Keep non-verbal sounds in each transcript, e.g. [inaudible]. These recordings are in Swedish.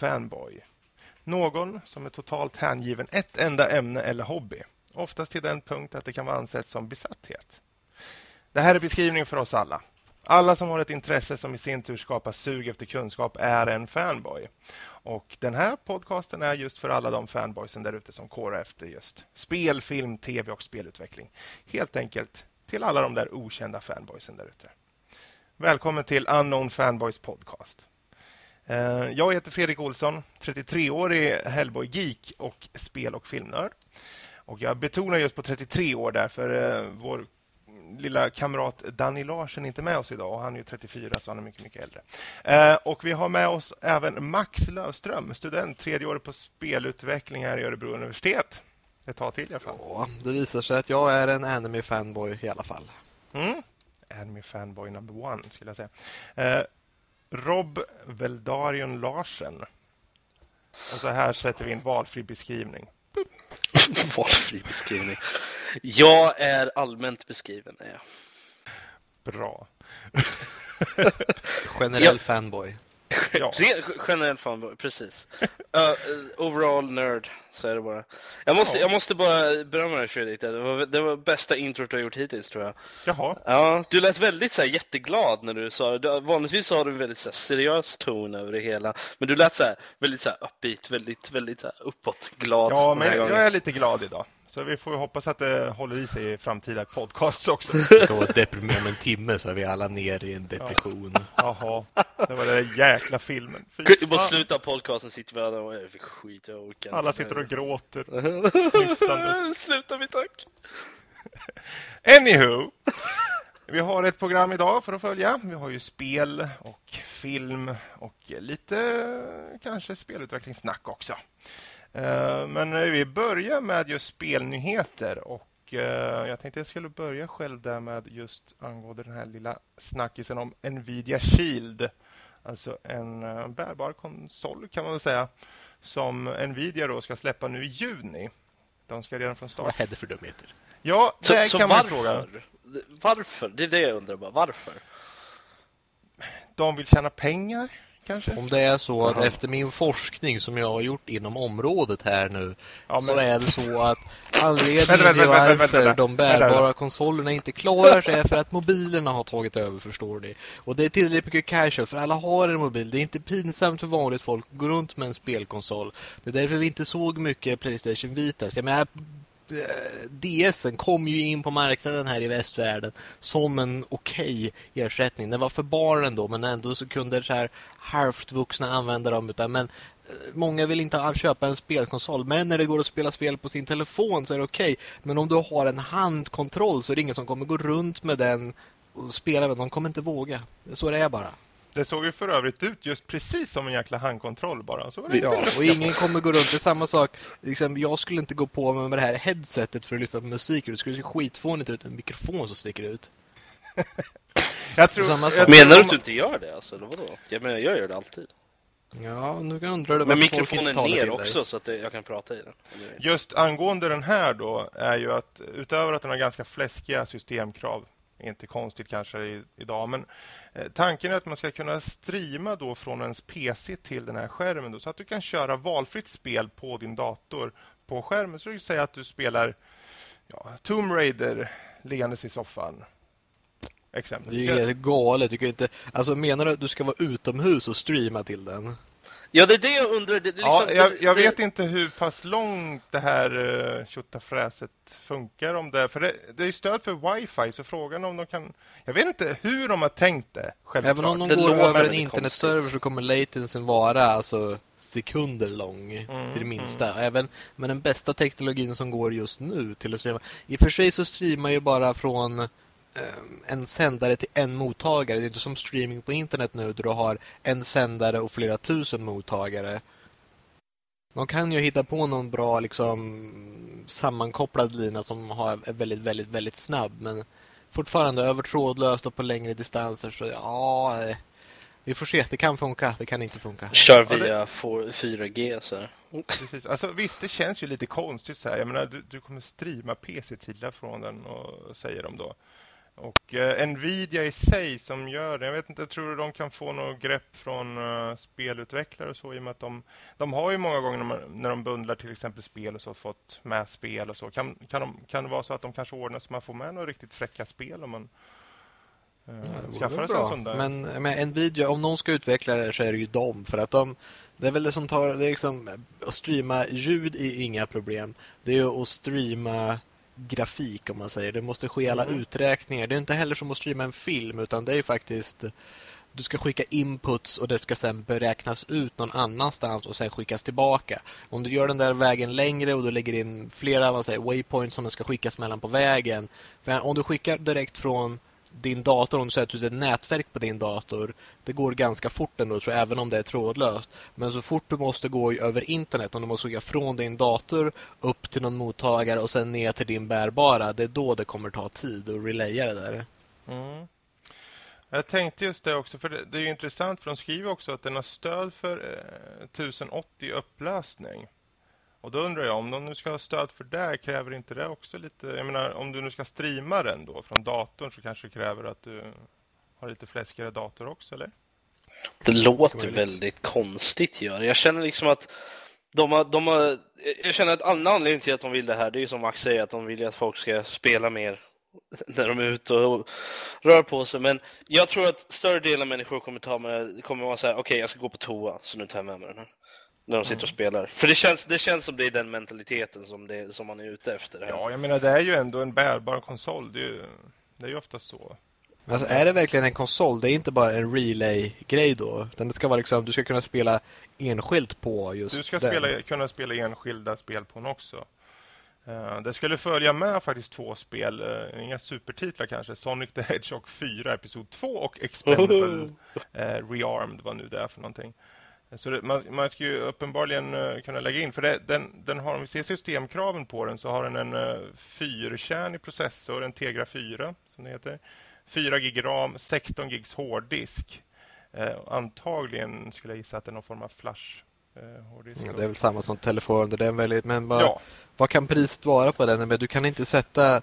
fanboy? Någon som är totalt hängiven ett enda ämne eller hobby. Oftast till den punkt att det kan vara ansett som besatthet. Det här är beskrivningen för oss alla. Alla som har ett intresse som i sin tur skapar sug efter kunskap är en fanboy. Och Den här podcasten är just för alla de fanboysen där ute som kårar efter just spel, film, tv och spelutveckling. Helt enkelt till alla de där okända fanboysen där ute. Välkommen till Unknown Fanboys podcast. Eh, jag heter Fredrik Olsson, 33-årig Hellboy-geek och spel och filmnörd. Och jag betonar just på 33 år därför eh, vår lilla kamrat Danny Larsen är inte med oss idag. Han är 34, så han är mycket, mycket äldre. Eh, och Vi har med oss även Max Lövström, student, tredje året på spelutveckling här i Örebro universitet. Ett tag till i alla fall. Ja, det visar sig att jag är en anime-fanboy i alla fall. Mm. Anime-fanboy number one, skulle jag säga. Eh, Rob Veldarion Larsen. Och så här sätter vi in valfri beskrivning. [laughs] valfri beskrivning. Jag är allmänt beskriven. Är jag. Bra. [laughs] Generell fanboy. Ja. Generell fanboy, precis. [laughs] Uh, overall nerd, så är det bara. Jag måste, ja. jag måste bara berömma dig Fredrik. Det var, det var bästa introt du har gjort hittills tror jag. Jaha. Ja, du lät väldigt så här, jätteglad när du sa det. Vanligtvis har du en väldigt så här, seriös ton över det hela. Men du lät så här, väldigt så här, upbeat, väldigt, väldigt så här, uppåt glad. Ja, men jag är lite glad idag. Så vi får hoppas att det håller i sig i framtida podcasts också. [laughs] Då deprimerar om en timme så är vi alla ner i en depression. Ja. Jaha, det var den jäkla filmen. I mot slutet av podcasten sitter vi alla och är för skit, jag orkar Alla sitter och gråter. [laughs] Sluta vi tack. [laughs] Anywho. Vi har ett program idag för att följa. Vi har ju spel och film och lite kanske spelutvecklingssnack också. Eh, men vi börjar med just spelnyheter och eh, jag tänkte jag skulle börja själv där med just angående den här lilla snackisen om Nvidia Shield. Alltså en eh, bärbar konsol kan man väl säga som Nvidia då ska släppa nu i juni. De ska redan från start. Vad är det för dumheter? Ja, det så, kan så man varför? fråga. Varför? Det är det jag undrar bara. Varför? De vill tjäna pengar kanske? Om det är så att Aha. efter min forskning som jag har gjort inom området här nu ja, men... så är det så att anledningen till varför de bärbara konsolerna inte klarar sig är för att mobilerna har tagit över, förstår ni. Och det är tillräckligt mycket casual för alla har en mobil. Det är inte pinsamt för vanligt folk att gå runt med en spelkonsol. Det är därför vi inte såg mycket Playstation Vita. Jag menar, Eh, DSen kom ju in på marknaden här i västvärlden som en okej okay ersättning. Det var för barnen då, men ändå så kunde så här halvt vuxna använda dem. Utan, men eh, många vill inte köpa en spelkonsol. Men när det går att spela spel på sin telefon så är det okej. Okay. Men om du har en handkontroll så är det ingen som kommer gå runt med den och spela med. De kommer inte våga. Så det är bara. Det såg ju för övrigt ut just precis som en jäkla handkontroll bara. Så ja, och ingen kommer gå runt. Det är samma sak. Liksom, jag skulle inte gå på med det här headsetet för att lyssna på musik. Det skulle se skitfånigt ut. En mikrofon som sticker ut. [laughs] jag tror, samma sak. Menar du att du inte gör det? Alltså, eller vadå? Jag menar, jag gör det alltid. Ja, nu undrar du Men mikrofonen är ner också så att jag kan prata i den. Just angående den här då är ju att utöver att den har ganska fläskiga systemkrav inte konstigt kanske idag, men eh, tanken är att man ska kunna streama då från ens PC till den här skärmen då, så att du kan köra valfritt spel på din dator på skärmen. Så du kan säga att du spelar ja, Tomb Raider liggandes i soffan. Exempelvis. Det är ju galet. Du kan inte, alltså menar du att du ska vara utomhus och streama till den? Ja, det är det jag undrar. Det, det liksom, ja, jag, jag det, vet inte hur pass långt det här uh, tjottafräset funkar. Om det, för det, det är stöd för wifi, så frågan om de kan... Jag vet inte hur de har tänkt det, självklart. Även om de går över en internetserver så kommer latencyn vara alltså, sekunder lång mm, till det minsta. Mm. Även med den bästa teknologin som går just nu till att streama. I och för sig så streamar ju bara från en sändare till en mottagare. Det är inte som streaming på internet nu där du har en sändare och flera tusen mottagare. De kan ju hitta på någon bra liksom sammankopplad lina som har, är väldigt, väldigt, väldigt snabb. Men fortfarande över trådlöst och på längre distanser så ja, eh, vi får se. Det kan funka, det kan inte funka. Kör via 4G så här. Precis. Alltså, visst, det känns ju lite konstigt så här. Jag menar, du, du kommer streama PC-titlar från den och säger de då. Och eh, Nvidia i sig som gör det, jag vet inte, jag tror de kan få något grepp från uh, spelutvecklare och så i och med att de, de har ju många gånger när, man, när de bundlar till exempel spel och så fått med spel och så. Kan, kan, de, kan det vara så att de kanske ordnar så man får med några riktigt fräcka spel om man uh, ja, skaffar sig en sån där? Men med Nvidia, om någon ska utveckla det så är det ju dem för att de det är väl det som tar, det är liksom, att streama ljud är inga problem. Det är att streama grafik om man säger. Det måste ske alla mm. uträkningar. Det är inte heller som att streama en film utan det är faktiskt du ska skicka inputs och det ska sen beräknas ut någon annanstans och sen skickas tillbaka. Om du gör den där vägen längre och du lägger in flera vad säger, waypoints som den ska skickas mellan på vägen. För om du skickar direkt från din dator, om du sätter ut ett nätverk på din dator, det går ganska fort ändå, tror jag, även om det är trådlöst. Men så fort du måste gå över internet, om du måste gå från din dator upp till någon mottagare och sen ner till din bärbara, det är då det kommer ta tid att relaya det där. Mm. Jag tänkte just det också, för det, det är intressant, för de skriver också att den har stöd för eh, 1080 upplösning. Och då undrar jag, om de nu ska ha stöd för det, kräver inte det också lite... Jag menar, om du nu ska streama den då från datorn så kanske det kräver att du har lite fläskigare dator också, eller? Det låter det väldigt konstigt, gör Jag känner liksom att de har, de har, jag känner att en anledning till att de vill det här, det är ju som Max säger, att de vill att folk ska spela mer [laughs] när de är ute och rör på sig. Men jag tror att större delen av människor kommer ta med, kommer vara så här, okej, okay, jag ska gå på toa, så nu tar jag med mig den här när de sitter och spelar. För det känns, det känns som det är den mentaliteten som, det, som man är ute efter. Här. Ja, jag menar det är ju ändå en bärbar konsol. Det är ju, det är ju ofta så. Alltså, är det verkligen en konsol? Det är inte bara en relay-grej då? Utan det ska vara liksom, du ska kunna spela enskilt på just Du ska den. Spela, kunna spela enskilda spel på den också. Uh, det skulle följa med faktiskt två spel, uh, inga supertitlar kanske. Sonic the Hedgehog 4, episod 2 och Expendable uh, Rearmed, vad nu det är för någonting. Så det, man, man ska ju uppenbarligen uh, kunna lägga in, för det, den, den har, om vi ser systemkraven på den så har den en uh, fyrkärnig processor, en Tegra 4 som det heter. 4 gig ram, 16 gigs hårddisk. Uh, antagligen skulle jag gissa att det är någon form av flash hårddisk. Ja, det är väl samma som telefon, det är väldigt, men vad, ja. vad kan priset vara på den? Men du kan inte sätta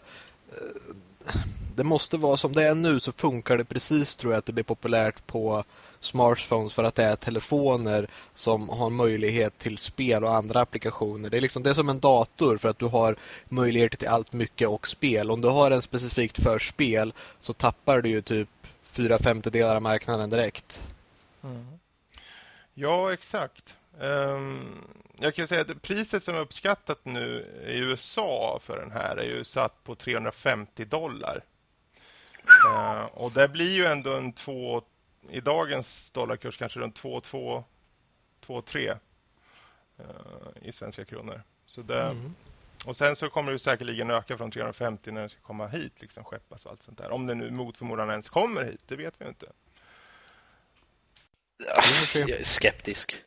det måste vara som det är nu så funkar det precis tror jag att det blir populärt på smartphones för att det är telefoner som har möjlighet till spel och andra applikationer. Det är liksom det är som en dator för att du har möjligheter till allt mycket och spel. Om du har en specifikt för spel så tappar du ju typ fyra femtedelar av marknaden direkt. Mm. Ja, exakt. Um, jag kan säga att priset som är uppskattat nu i USA för den här är ju satt på 350 dollar. Uh, och det blir ju ändå en två i dagens dollarkurs kanske runt 2-2, 2-3 uh, i svenska kronor. Så det, mm. Och sen så kommer det säkerligen öka från 350 när det ska komma hit, liksom skeppas och allt sånt där. Om det nu mot förmodan ens kommer hit, det vet vi inte. Jag är skeptisk.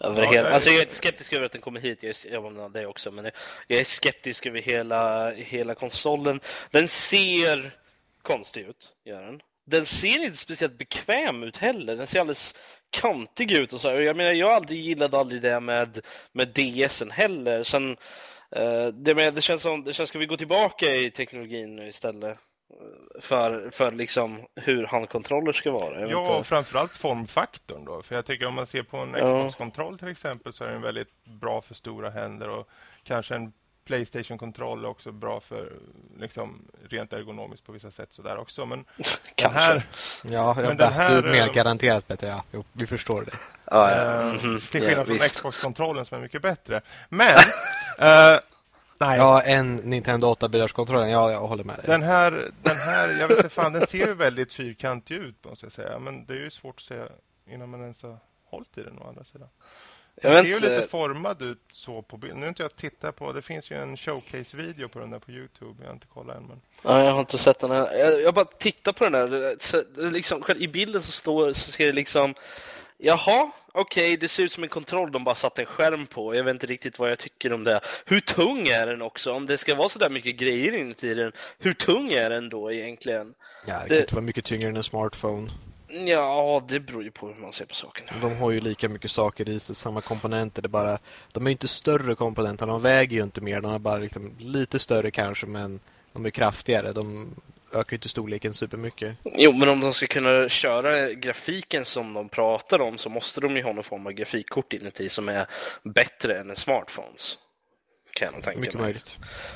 Över ja, hela, alltså jag är inte skeptisk över att den kommer hit, jag är, det också, men jag är skeptisk över hela, hela konsolen. Den ser konstig ut, gör den den ser inte speciellt bekväm ut heller. Den ser alldeles kantig ut och så. Jag menar, jag aldrig gillade aldrig det med, med DSen heller. Sen, uh, det, med, det känns som, det känns, ska vi gå tillbaka i teknologin nu istället? För, för liksom hur handkontroller ska vara. Jag ja, och framförallt formfaktorn då. För jag tycker om man ser på en Xbox-kontroll till exempel så är den väldigt bra för stora händer och kanske en Playstation-kontroll är också bra för liksom, rent ergonomiskt på vissa sätt sådär också. Men [laughs] den här... Ja, men den här, du är mer garanterat bättre. Ja, jo, vi förstår det. Ah, ja. mm -hmm. Till skillnad ja, från Xbox-kontrollen som är mycket bättre. Men... uh, [laughs] nej. Ja, en Nintendo 8-bilarskontrollen. Ja, jag håller med dig. Den här, den här, jag vet inte fan, den ser ju väldigt fyrkantig ut måste jag säga. Men det är ju svårt att se innan man ens har hållit i den å andra sidan. Den ser ju lite formad ut så på bild. Nu har inte jag tittat på, det finns ju en showcase-video på den där på Youtube. Jag har inte kollat än. Men... Ja, jag har inte sett den här. Jag, jag bara tittar på den här. Så, liksom, I bilden så står så ser det liksom Jaha, okej, okay, det ser ut som en kontroll de bara satt en skärm på. Jag vet inte riktigt vad jag tycker om det. Hur tung är den också? Om det ska vara så där mycket grejer inuti den, hur tung är den då egentligen? Ja, det, det... kan inte vara mycket tyngre än en smartphone. Ja, det beror ju på hur man ser på saken. De har ju lika mycket saker i sig, samma komponenter. Det bara, de är inte större komponenter, de väger ju inte mer. De är bara liksom lite större kanske, men de är kraftigare. De ökar inte storleken supermycket. Jo, men om de ska kunna köra grafiken som de pratar om så måste de ju ha någon form av grafikkort inuti som är bättre än en smartphones. Kan jag nog tänka Mycket mig. möjligt.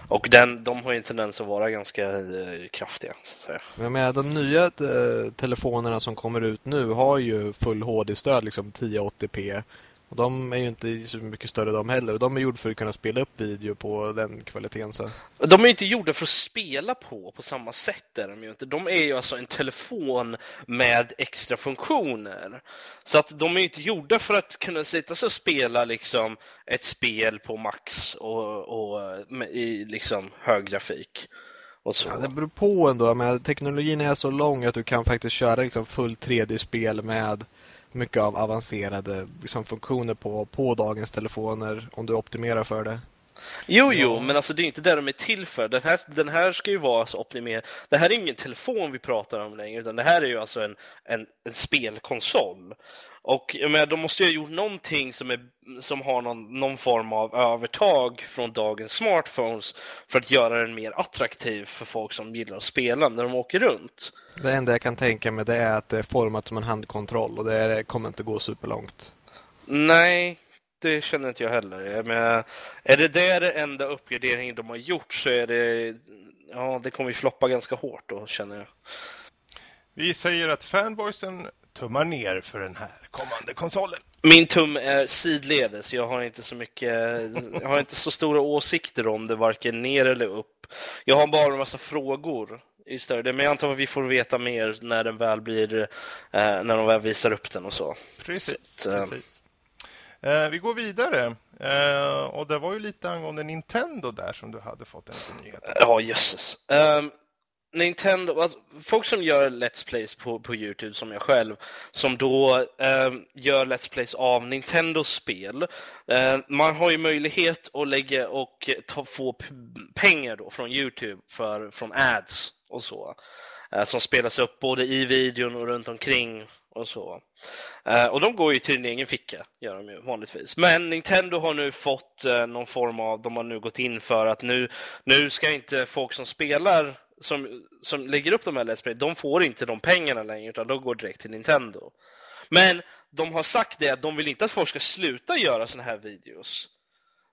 Och den, de har ju en tendens att vara ganska eh, kraftiga. Så att säga. Men med de nya eh, telefonerna som kommer ut nu har ju full HD-stöd, liksom 1080p. Och de är ju inte så mycket större de heller. Och de är gjorda för att kunna spela upp video på den kvaliteten. Så. De är ju inte gjorda för att spela på på samma sätt. Är de, ju inte. de är ju alltså en telefon med extra funktioner. Så att de är inte gjorda för att kunna sitta sig och spela liksom ett spel på max och, och med, i liksom hög grafik. Ja, det beror på ändå. Men teknologin är så lång att du kan faktiskt köra liksom full 3D-spel med mycket av avancerade liksom, funktioner på, på dagens telefoner om du optimerar för det. Jo, jo, men alltså det är inte det de är till för. Den här, den här ska ju vara så optimerad. Det här är ingen telefon vi pratar om längre, utan det här är ju alltså en, en, en spelkonsol. Och menar, de måste ju ha gjort någonting som, är, som har någon, någon form av övertag från dagens smartphones för att göra den mer attraktiv för folk som gillar att spela när de åker runt. Det enda jag kan tänka mig det är att det är format som en handkontroll och det kommer inte gå superlångt. Nej, det känner inte jag heller. Men är det där det enda uppgraderingen de har gjort så är det... Ja, det kommer ju floppa ganska hårt då, känner jag. Vi säger att fanboysen tummar ner för den här kommande konsolen. Min tum är sidledes. Jag har inte så mycket... Jag har inte så stora åsikter om det, varken ner eller upp. Jag har bara en massa frågor istället. Men jag antar att vi får veta mer när den väl blir... Eh, när de väl visar upp den och så. Precis. Så, precis. Eh, vi går vidare. Eh, och det var ju lite angående Nintendo där som du hade fått en liten nyhet. Ja, jösses. Um, Nintendo, alltså, folk som gör Let's Plays på, på Youtube som jag själv, som då um, gör Let's Plays av Nintendos spel. Uh, man har ju möjlighet att lägga och ta, få pengar då från Youtube för, från ads och så. Eh, som spelas upp både i videon och runt omkring och så. Eh, och de går ju till din egen ficka, gör de ju vanligtvis. Men Nintendo har nu fått eh, någon form av, de har nu gått in för att nu, nu ska inte folk som spelar, som, som lägger upp de här Let's Play, de får inte de pengarna längre, utan de går direkt till Nintendo. Men de har sagt det att de vill inte att folk ska sluta göra såna här videos.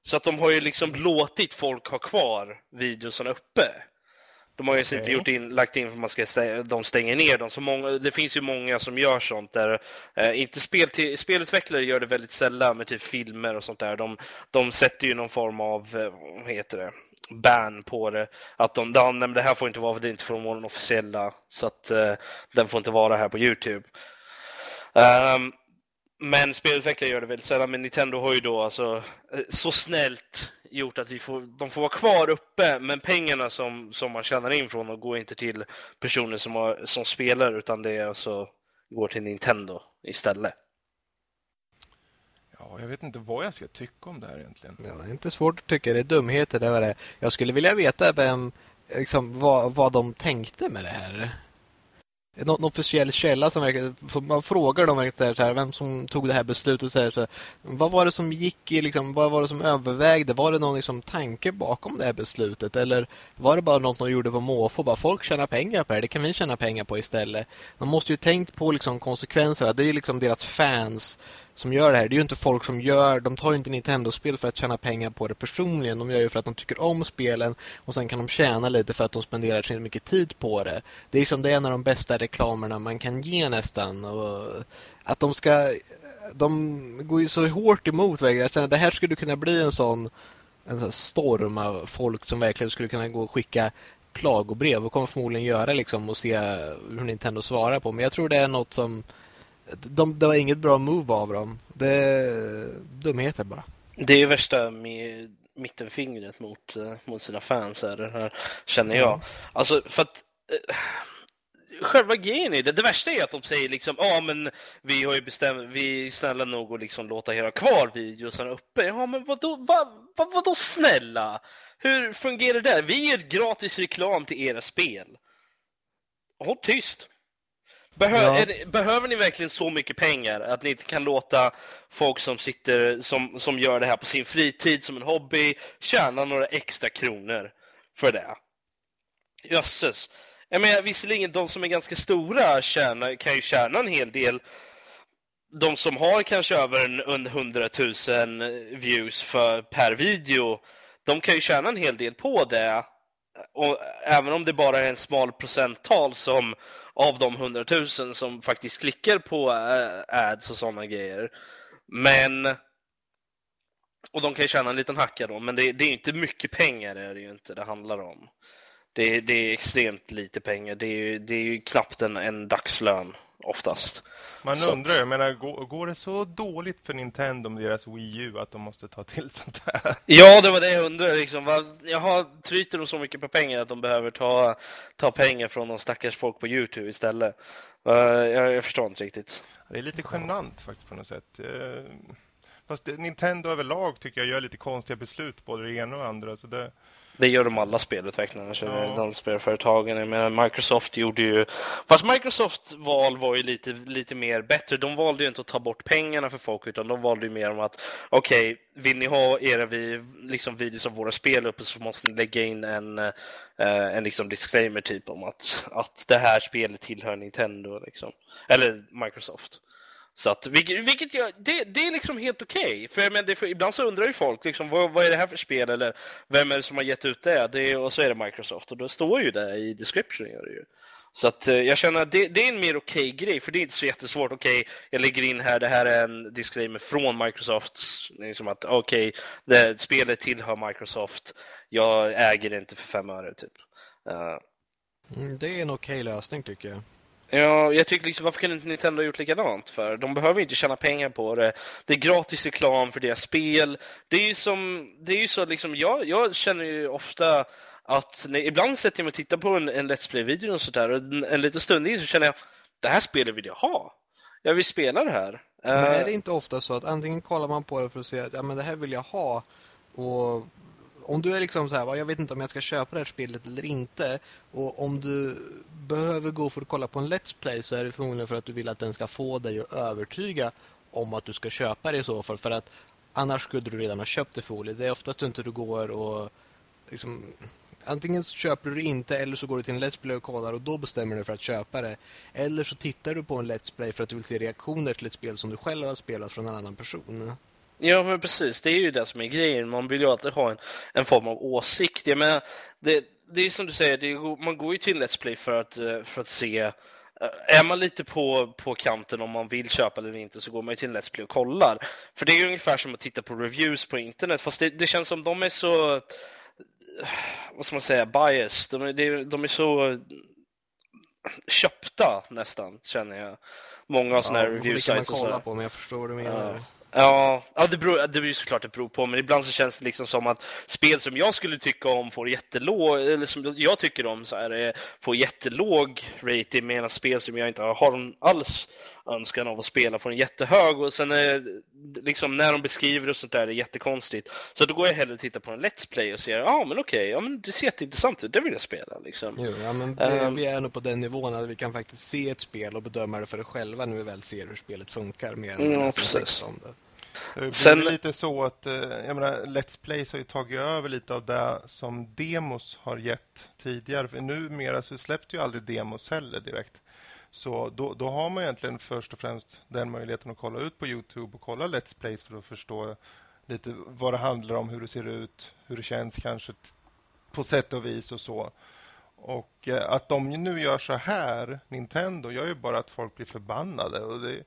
Så att de har ju liksom låtit folk ha kvar videosen uppe. De har ju okay. inte gjort in, lagt in för att man ska stäng, de stänger ner dem. Så många, det finns ju många som gör sånt där. Eh, inte spel till, spelutvecklare gör det väldigt sällan med typ filmer och sånt där. De, de sätter ju någon form av, eh, vad heter det, ban på det. Att de, de det här får inte vara, det är inte från den officiella. Så att eh, den får inte vara här på Youtube. Um, men spelutvecklare gör det väldigt sällan. Men Nintendo har ju då alltså eh, så snällt gjort att vi får, de får vara kvar uppe, men pengarna som, som man tjänar in från dem går inte till personer som, har, som spelar, utan det alltså går till Nintendo istället. Ja, jag vet inte vad jag ska tycka om det här egentligen. Ja, det är inte svårt att tycka, det är dumheter. Det var det. Jag skulle vilja veta vem, liksom, vad, vad de tänkte med det här någon officiell källa som verkligen, man frågar dem verkligen så här, vem som tog det här beslutet så här, så här, vad var det som gick i liksom, vad var det som övervägde? Var det någon liksom, tanke bakom det här beslutet? Eller var det bara något de gjorde på måfå? Bara folk tjänar pengar på det, det kan vi tjäna pengar på istället. De måste ju tänkt på liksom, konsekvenserna, det är ju liksom deras fans som gör det här. Det är ju inte folk som gör, de tar ju inte Nintendo-spel för att tjäna pengar på det personligen. De gör ju för att de tycker om spelen och sen kan de tjäna lite för att de spenderar så mycket tid på det. Det är liksom det är en av de bästa reklamerna man kan ge nästan. Och att de ska, de går ju så hårt emot. Jag känner, det här skulle kunna bli en sån, en sån storm av folk som verkligen skulle kunna gå och skicka klagobrev och kommer förmodligen göra liksom och se hur Nintendo svarar på. Men jag tror det är något som de, det var inget bra move av dem. Det är dumheter bara. Det är värsta med mittenfingret mot, uh, mot sina fans är det här, känner jag. Mm. Alltså, för att uh, själva grejen är det, det värsta är att de säger liksom, ja ah, men vi har ju bestämt, vi är snälla nog att liksom låta er ha kvar videosarna uppe. Ja men vadå, vad, vad, vadå snälla? Hur fungerar det? Vi ger gratis reklam till era spel. Håll tyst. Behö ja. det, behöver ni verkligen så mycket pengar att ni inte kan låta folk som sitter som, som gör det här på sin fritid som en hobby tjäna några extra kronor för det? Jösses. Jag menar, visserligen de som är ganska stora tjänar, kan ju tjäna en hel del. De som har kanske över en, en 100 000 views för, per video, de kan ju tjäna en hel del på det. Och även om det bara är en smal procenttal som av de hundratusen som faktiskt klickar på eh, ads och sådana grejer. Men och de kan ju tjäna en liten hacka då, men det, det är inte mycket pengar är det ju inte det handlar om. Det, det är extremt lite pengar. Det är ju, det är ju knappt en, en dagslön oftast. Man så undrar, jag menar, går, går, det så dåligt för Nintendo med deras Wii U att de måste ta till sånt här? Ja, det var det jag undrade. Liksom. Jaha, tryter de så mycket på pengar att de behöver ta, ta pengar från de stackars folk på Youtube istället? Uh, jag, jag förstår inte riktigt. Det är lite genant faktiskt på något sätt. Uh, fast Nintendo överlag tycker jag gör lite konstiga beslut, både det ena och det andra. Så det, det gör de alla spelutvecklarna, ja. de spelföretagen. Men Microsoft gjorde ju... Fast Microsofts val var ju lite, lite mer bättre. De valde ju inte att ta bort pengarna för folk, utan de valde ju mer om att okej, okay, vill ni ha era vi, liksom videos av våra spel uppe så måste ni lägga in en, uh, en liksom disclaimer typ om att, att det här spelet tillhör Nintendo, liksom. Eller Microsoft. Så att, vilket, vilket jag, det, det är liksom helt okej. Okay. För, men det, för ibland så undrar ju folk liksom, vad, vad, är det här för spel eller vem är det som har gett ut det? det och så är det Microsoft och då står ju det i description. Gör det ju. Så att eh, jag känner att det, det, är en mer okej okay grej, för det är inte så jättesvårt. Okej, okay, jag lägger in här, det här är en disclaimer från Microsoft. Liksom att okej, okay, spelet tillhör Microsoft. Jag äger det inte för fem öre, typ. Uh, det är en okej lösning tycker jag. Ja, jag tycker liksom, varför kan inte Nintendo ha gjort likadant för? De behöver inte tjäna pengar på det. Det är gratis reklam för deras spel. Det är ju som, det är ju så liksom, jag, jag känner ju ofta att när, ibland sätter jag mig och tittar på en, en Let's Play-video och sådär och en, en liten stund in så känner jag, det här spelet vill jag ha. Jag vill spela det här. Men är det eh, inte ofta så att antingen kollar man på det för att se att ja, men det här vill jag ha och om du är liksom så här, jag vet inte om jag ska köpa det här spelet eller inte. Och om du behöver gå för att kolla på en Let's Play så är det förmodligen för att du vill att den ska få dig att övertyga om att du ska köpa det i så fall. För att annars skulle du redan ha köpt det förmodligen. Det är oftast inte du går och liksom... Antingen köper du det inte eller så går du till en Let's Play och kollar och då bestämmer du för att köpa det. Eller så tittar du på en Let's Play för att du vill se reaktioner till ett spel som du själv har spelat från en annan person. Ja, men precis. Det är ju det som är grejen. Man vill ju alltid ha en, en form av åsikt. Jag menar, det, det är som du säger, är, man går ju till Let's Play för att, eh, för att se eh, är man lite på, på kanten om man vill köpa eller inte så går man ju till Let's Play och kollar. För det är ungefär som att titta på reviews på internet. Fast det, det känns som de är så... Vad ska man säga? Biased. De, de, de är så köpta nästan, känner jag. Många av sådana ja, här review sites. Det kan man kolla på, men jag förstår vad du menar. Ja. Ja, ja det, beror, det beror såklart det beror på, men ibland så känns det liksom som att spel som jag skulle tycka om får jättelåg, eller som jag tycker om så här, eh, får jättelåg rating medan spel som jag inte har alls önskan av att spela får en jättehög och sen är liksom när de beskriver och sånt där är det jättekonstigt. Så då går jag hellre och tittar på en Let's Play och ser, ja ah, men okej, okay, ja men det ser jätteintressant ut, det vill jag spela liksom. Jo, ja men vi, um, vi är nog på den nivån att vi kan faktiskt se ett spel och bedöma det för det själva när vi väl ser hur spelet funkar mer än ja, precis. om det. Det Sen... lite så att eh, jag menar, Let's Plays har ju tagit över lite av det som demos har gett tidigare. För numera så släppte ju aldrig demos heller direkt. Så då, då, har man egentligen först och främst den möjligheten att kolla ut på Youtube och kolla Let's Plays för att förstå lite vad det handlar om, hur det ser ut, hur det känns kanske på sätt och vis och så. Och eh, att de nu gör så här, Nintendo, gör ju bara att folk blir förbannade. Och det,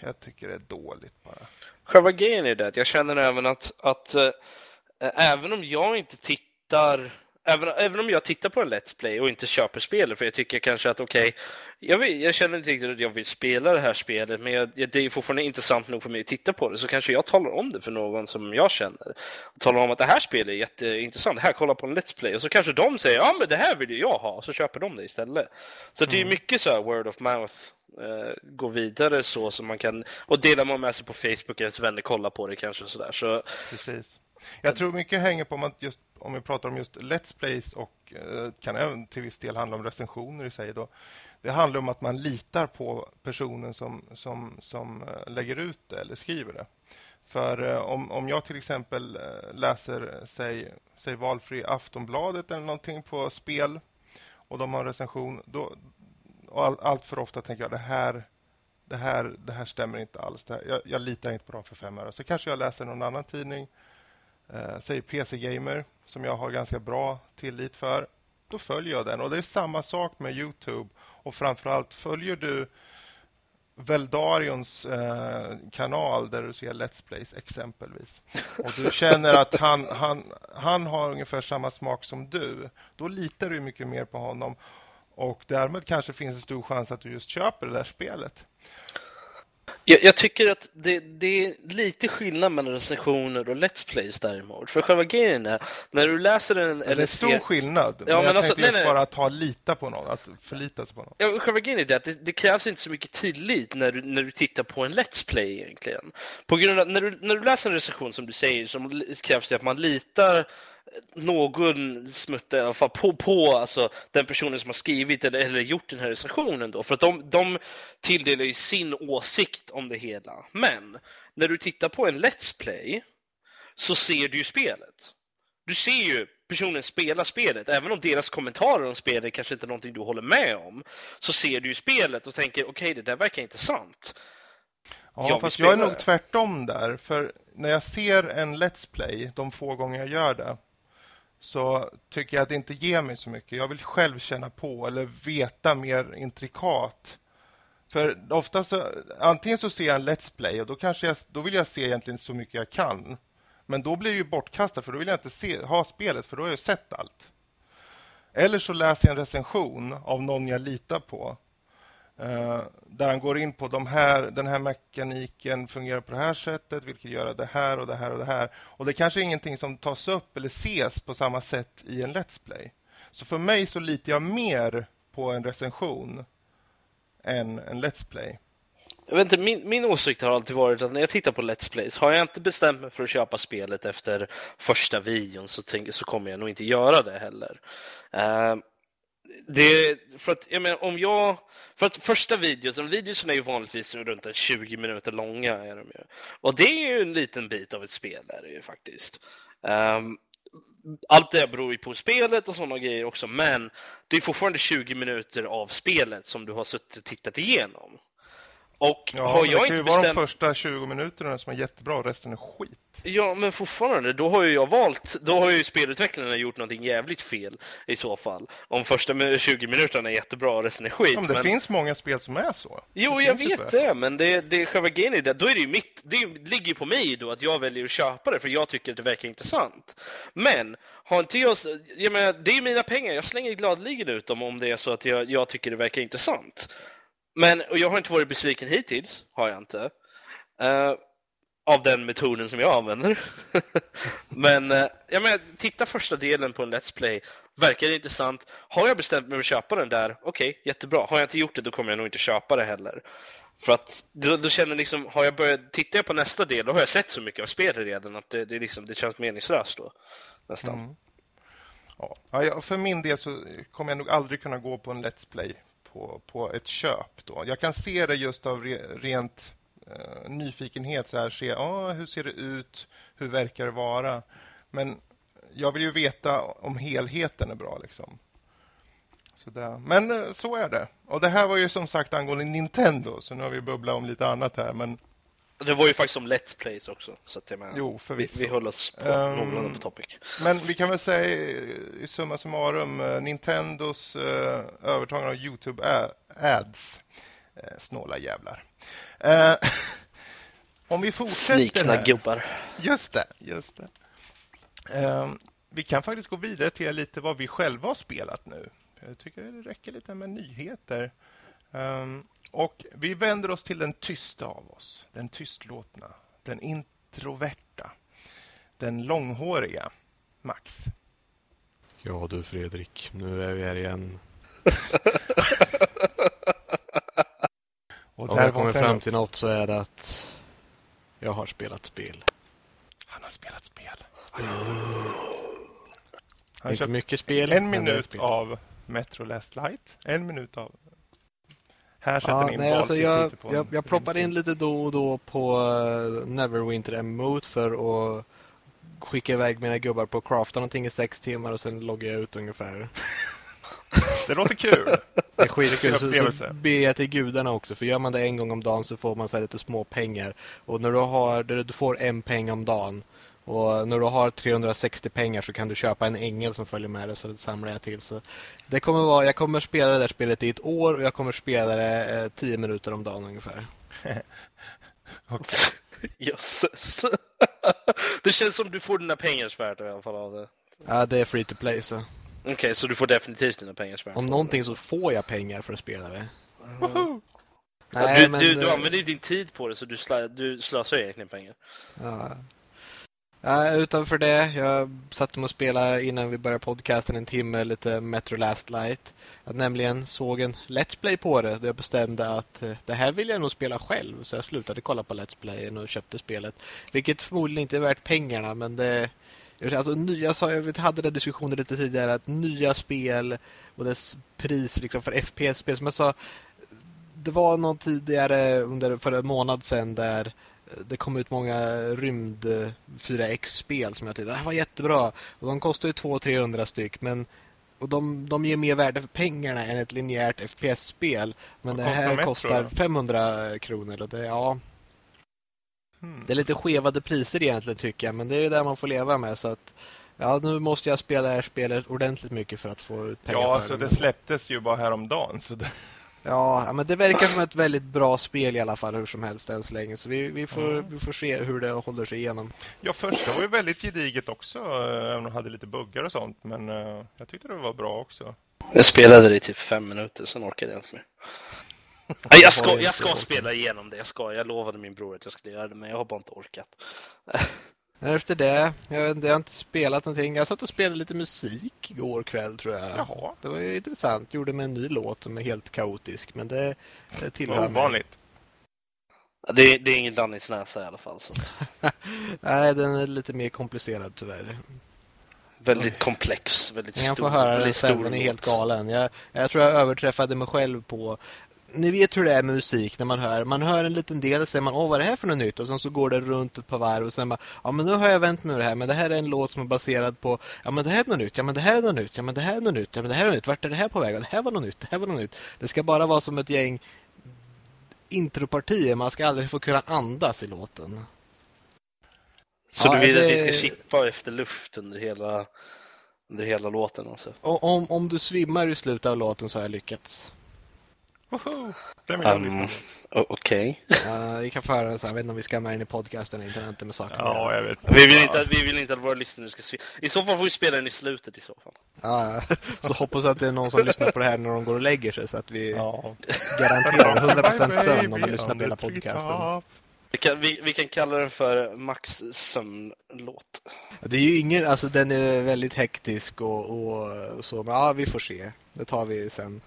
jag tycker det är dåligt bara. Själva grejen är det att jag känner även att, att äh, även om jag inte tittar Även, även om jag tittar på en Let's Play och inte köper spelet, för jag tycker kanske att okej, okay, jag, jag, känner inte riktigt att jag vill spela det här spelet, men jag, det är fortfarande intressant nog för mig att titta på det, så kanske jag talar om det för någon som jag känner. Och talar om att det här spelet är jätteintressant, här, kolla på en Let's Play. Och så kanske de säger, ja men det här vill ju jag ha, så köper de det istället. Så mm. det är mm. mycket så här word of mouth eh, gå vidare så som man kan och delar man med sig på Facebook ens vänner kollar på det kanske sådär så Precis. Jag tror mycket hänger på om, man just, om vi pratar om just Let's Plays och eh, kan även till viss del handla om recensioner i sig. Då. Det handlar om att man litar på personen som, som, som eh, lägger ut det eller skriver det. För eh, om, om jag till exempel eh, läser, säg, säg valfri Aftonbladet eller någonting på spel och de har en recension, då, all, allt för ofta tänker jag det här, det här, det här stämmer inte alls. Här, jag, jag, litar inte på dem för fem öre. Så kanske jag läser någon annan tidning, eh, säg PC Gamer, som jag har ganska bra tillit för. Då följer jag den. Och Det är samma sak med Youtube. Och framförallt, följer du Veldarions eh, kanal där du ser Let's Plays exempelvis och du känner att han, han, han har ungefär samma smak som du, då litar du mycket mer på honom och därmed kanske finns en stor chans att du just köper det där spelet. Jag, jag tycker att det, det, är lite skillnad mellan recensioner och Let's Plays däremot. För själva grejen är, när du läser en... Det är stor skillnad. Ja, men jag men alltså, tänkte nej, nej. bara att ha lita på någon, att förlita sig på någon. Ja, själva grejen är att det, det, krävs inte så mycket tillit när du, när du tittar på en Let's Play egentligen. På grund av, när du, när du läser en recension som du säger, så krävs det att man litar någon smutta i alla fall på, på alltså, den personen som har skrivit eller, eller gjort den här recensionen. Då. För att de, de tilldelar ju sin åsikt om det hela. Men när du tittar på en Let's Play så ser du ju spelet. Du ser ju personen spela spelet. Även om deras kommentarer om spelet kanske inte är någonting du håller med om så ser du ju spelet och tänker okej, okay, det där verkar intressant. Ja, jag fast jag är nog tvärtom där. För när jag ser en Let's Play, de få gånger jag gör det, så tycker jag att det inte ger mig så mycket. Jag vill själv känna på eller veta mer intrikat. För oftast, antingen så ser jag en Let's Play och då, kanske jag, då vill jag se egentligen så mycket jag kan. Men då blir det ju bortkastat för då vill jag inte se, ha spelet för då har jag sett allt. Eller så läser jag en recension av någon jag litar på Eh, där han går in på de här, den här mekaniken fungerar på det här sättet, vilket gör det här och det här och det här. Och det är kanske är ingenting som tas upp eller ses på samma sätt i en Let's Play. Så för mig så litar jag mer på en recension än en Let's Play. Jag vet inte, min, min åsikt har alltid varit att när jag tittar på Let's Plays har jag inte bestämt mig för att köpa spelet efter första videon så, tänk, så kommer jag nog inte göra det heller. Uh, det, för att, jag menar, om jag... För att första videon, videorna är ju vanligtvis runt 20 minuter långa. Är de ju. Och det är ju en liten bit av ett spel, är det ju faktiskt. Um, allt det beror ju på spelet och sådana grejer också, men det är fortfarande 20 minuter av spelet som du har suttit och tittat igenom. Och ja, har jag det kan inte bestämt... vara de första 20 minuterna som är jättebra och resten är skit. Ja, men fortfarande, då har ju jag valt, då har ju spelutvecklarna gjort någonting jävligt fel i så fall. Om första 20 minuterna är jättebra och resten är skit. Ja, men det men... finns många spel som är så. Jo, jag vet det, men det, det själva grejen är det, då är det ju mitt, det ligger ju på mig då att jag väljer att köpa det för jag tycker att det verkar intressant. Men har inte jag, jag menar, det är ju mina pengar, jag slänger gladeligen ut dem om det är så att jag, jag tycker det verkar intressant. Men och jag har inte varit besviken hittills, har jag inte. Uh, av den metoden som jag använder. [laughs] men uh, jag menar, titta första delen på en Let's Play. Verkar intressant? Har jag bestämt mig för att köpa den där? Okej, okay, jättebra. Har jag inte gjort det, då kommer jag nog inte köpa det heller. För att då, då känner liksom, har jag börjat, tittar jag på nästa del, då har jag sett så mycket av spelet redan att det, det, liksom, det känns meningslöst då. Nästan. Mm. Ja, för min del så kommer jag nog aldrig kunna gå på en Let's Play på, på ett köp. Då. Jag kan se det just av re, rent eh, nyfikenhet. Så här, se, oh, hur ser det ut? Hur verkar det vara? Men jag vill ju veta om helheten är bra. Liksom. Så där. Men eh, så är det. Och Det här var ju som sagt angående Nintendo, så nu har vi bubblat om lite annat här. Men det var ju faktiskt om Let's Plays också. Så att jag menar, jo, vi, vi höll oss på, um, på topic. Men vi kan väl säga i summa summarum, uh, Nintendos uh, övertagande av YouTube ads. Uh, snåla jävlar. Uh, [laughs] om vi fortsätter Snikna här. gubbar. Just det, just det. Um, vi kan faktiskt gå vidare till lite vad vi själva har spelat nu. Jag tycker det räcker lite med nyheter. Um, och Vi vänder oss till den tysta av oss, den tystlåtna, den introverta, den långhåriga. Max. Ja du Fredrik, nu är vi här igen. [laughs] och Om jag kommer fram till något så är det att jag har spelat spel. Han har spelat spel. Mm. Inte mycket spel. En minut av Metro Last Light, en minut av här sätter ja, ni in nej, alltså jag, jag, jag ploppar in lite då och då på uh, Neverwinter Emote för att skicka iväg mina gubbar på att crafta någonting i sex timmar och sen loggar jag ut ungefär. Det låter kul. Det är skitkul. Så, så ber jag till gudarna också. För gör man det en gång om dagen så får man så lite små pengar. Och när du, har, du får en peng om dagen. Och när du har 360 pengar så kan du köpa en ängel som följer med dig. Så det samlar jag till. Så det kommer vara, jag kommer spela det där spelet i ett år. Och jag kommer spela det eh, 10 minuter om dagen ungefär. [laughs] okay. Jösses. [laughs] det känns som du får dina pengar svärt i alla fall av det. Ja, det är free to play så. Okej, okay, så du får definitivt dina pengar svärt. Om någonting så får jag pengar för att spela det. Mm. Nej, du, men... du, du använder ju din tid på det så du, slö, du slösar egentligen pengar. Ja. Uh, utanför det, jag satt och spelade innan vi började podcasten en timme lite Metro Last Light. Jag nämligen såg en Let's Play på det där jag bestämde att uh, det här vill jag nog spela själv. Så jag slutade kolla på Let's Playen och köpte spelet. Vilket förmodligen inte är värt pengarna men det... Alltså nya, så jag hade den diskussionen lite tidigare att nya spel och dess pris liksom för FPS-spel som jag sa det var någon tidigare under för en månad sedan där det kom ut många rymd 4X-spel som jag tyckte det här var jättebra. Och de kostar ju 200-300 styck men och de, de ger mer värde för pengarna än ett linjärt FPS-spel. Men det här kostar 500 kronor och det, ja... Hmm. Det är lite skevade priser egentligen tycker jag, men det är ju det man får leva med så att ja, nu måste jag spela det här spelet ordentligt mycket för att få ut pengar ja, för så det. det släpptes ju bara häromdagen så det... Ja, men det verkar som ett väldigt bra spel i alla fall hur som helst än så länge. Så vi, vi, får, mm. vi får se hur det håller sig igenom. Ja, första var ju väldigt gediget också, eh, även om det hade lite buggar och sånt. Men uh, jag tyckte det var bra också. Jag spelade det i typ fem minuter, sen orkade jag inte mer. [laughs] Nej, jag ska, jag ska spela igenom det, jag ska. Jag lovade min bror att jag skulle göra det, men jag har bara inte orkat. [laughs] Efter det, jag, jag har inte spelat någonting. Jag satt och spelade lite musik igår kväll tror jag. Jaha. Det var ju intressant. Gjorde med en ny låt som är helt kaotisk, men det, det tillhör Ovanligt. Det, det är ingen Dannys näsa i alla fall. Så. [laughs] Nej, den är lite mer komplicerad tyvärr. Väldigt komplex, väldigt jag stor. Jag får höra den sen, den är helt galen. Jag, jag tror jag överträffade mig själv på ni vet hur det är med musik när man hör. Man hör en liten del och säger man, åh vad är det här för något nytt? Och sen så går det runt ett par varv och sen bara, ja men nu har jag vänt med det här. Men det här är en låt som är baserad på, ja men det här är något nytt, ja men det här är något nytt, ja men det här är något nytt, ja men det här är något nytt. Vart är det här på väg? Det här var något nytt, det här var något nytt. Det ska bara vara som ett gäng intropartier. Man ska aldrig få kunna andas i låten. Så ja, du vill det... att vi ska chippa efter luft under hela, under hela låten alltså? Om, om du svimmar i slutet av låten så har jag lyckats. Woho! Den vill jag um, lyssna på. Okej. Okay. Uh, vi kan få höra så jag vet inte om vi ska med in i podcasten eller inte med saker. Ja, jag vet. Vi vill, inte, vi vill inte att våra lyssnare ska se. I så fall får vi spela den i slutet i så fall. Ja, så hoppas att det är någon som lyssnar på det här när de går och lägger sig så att vi ja. garanterar 100% sömn om de lyssnar på hela podcasten. Vi kan, vi, vi kan kalla den för Max sömnlåt. Det är ju ingen, alltså den är väldigt hektisk och, och så, men ja, vi får se. Det tar vi sen.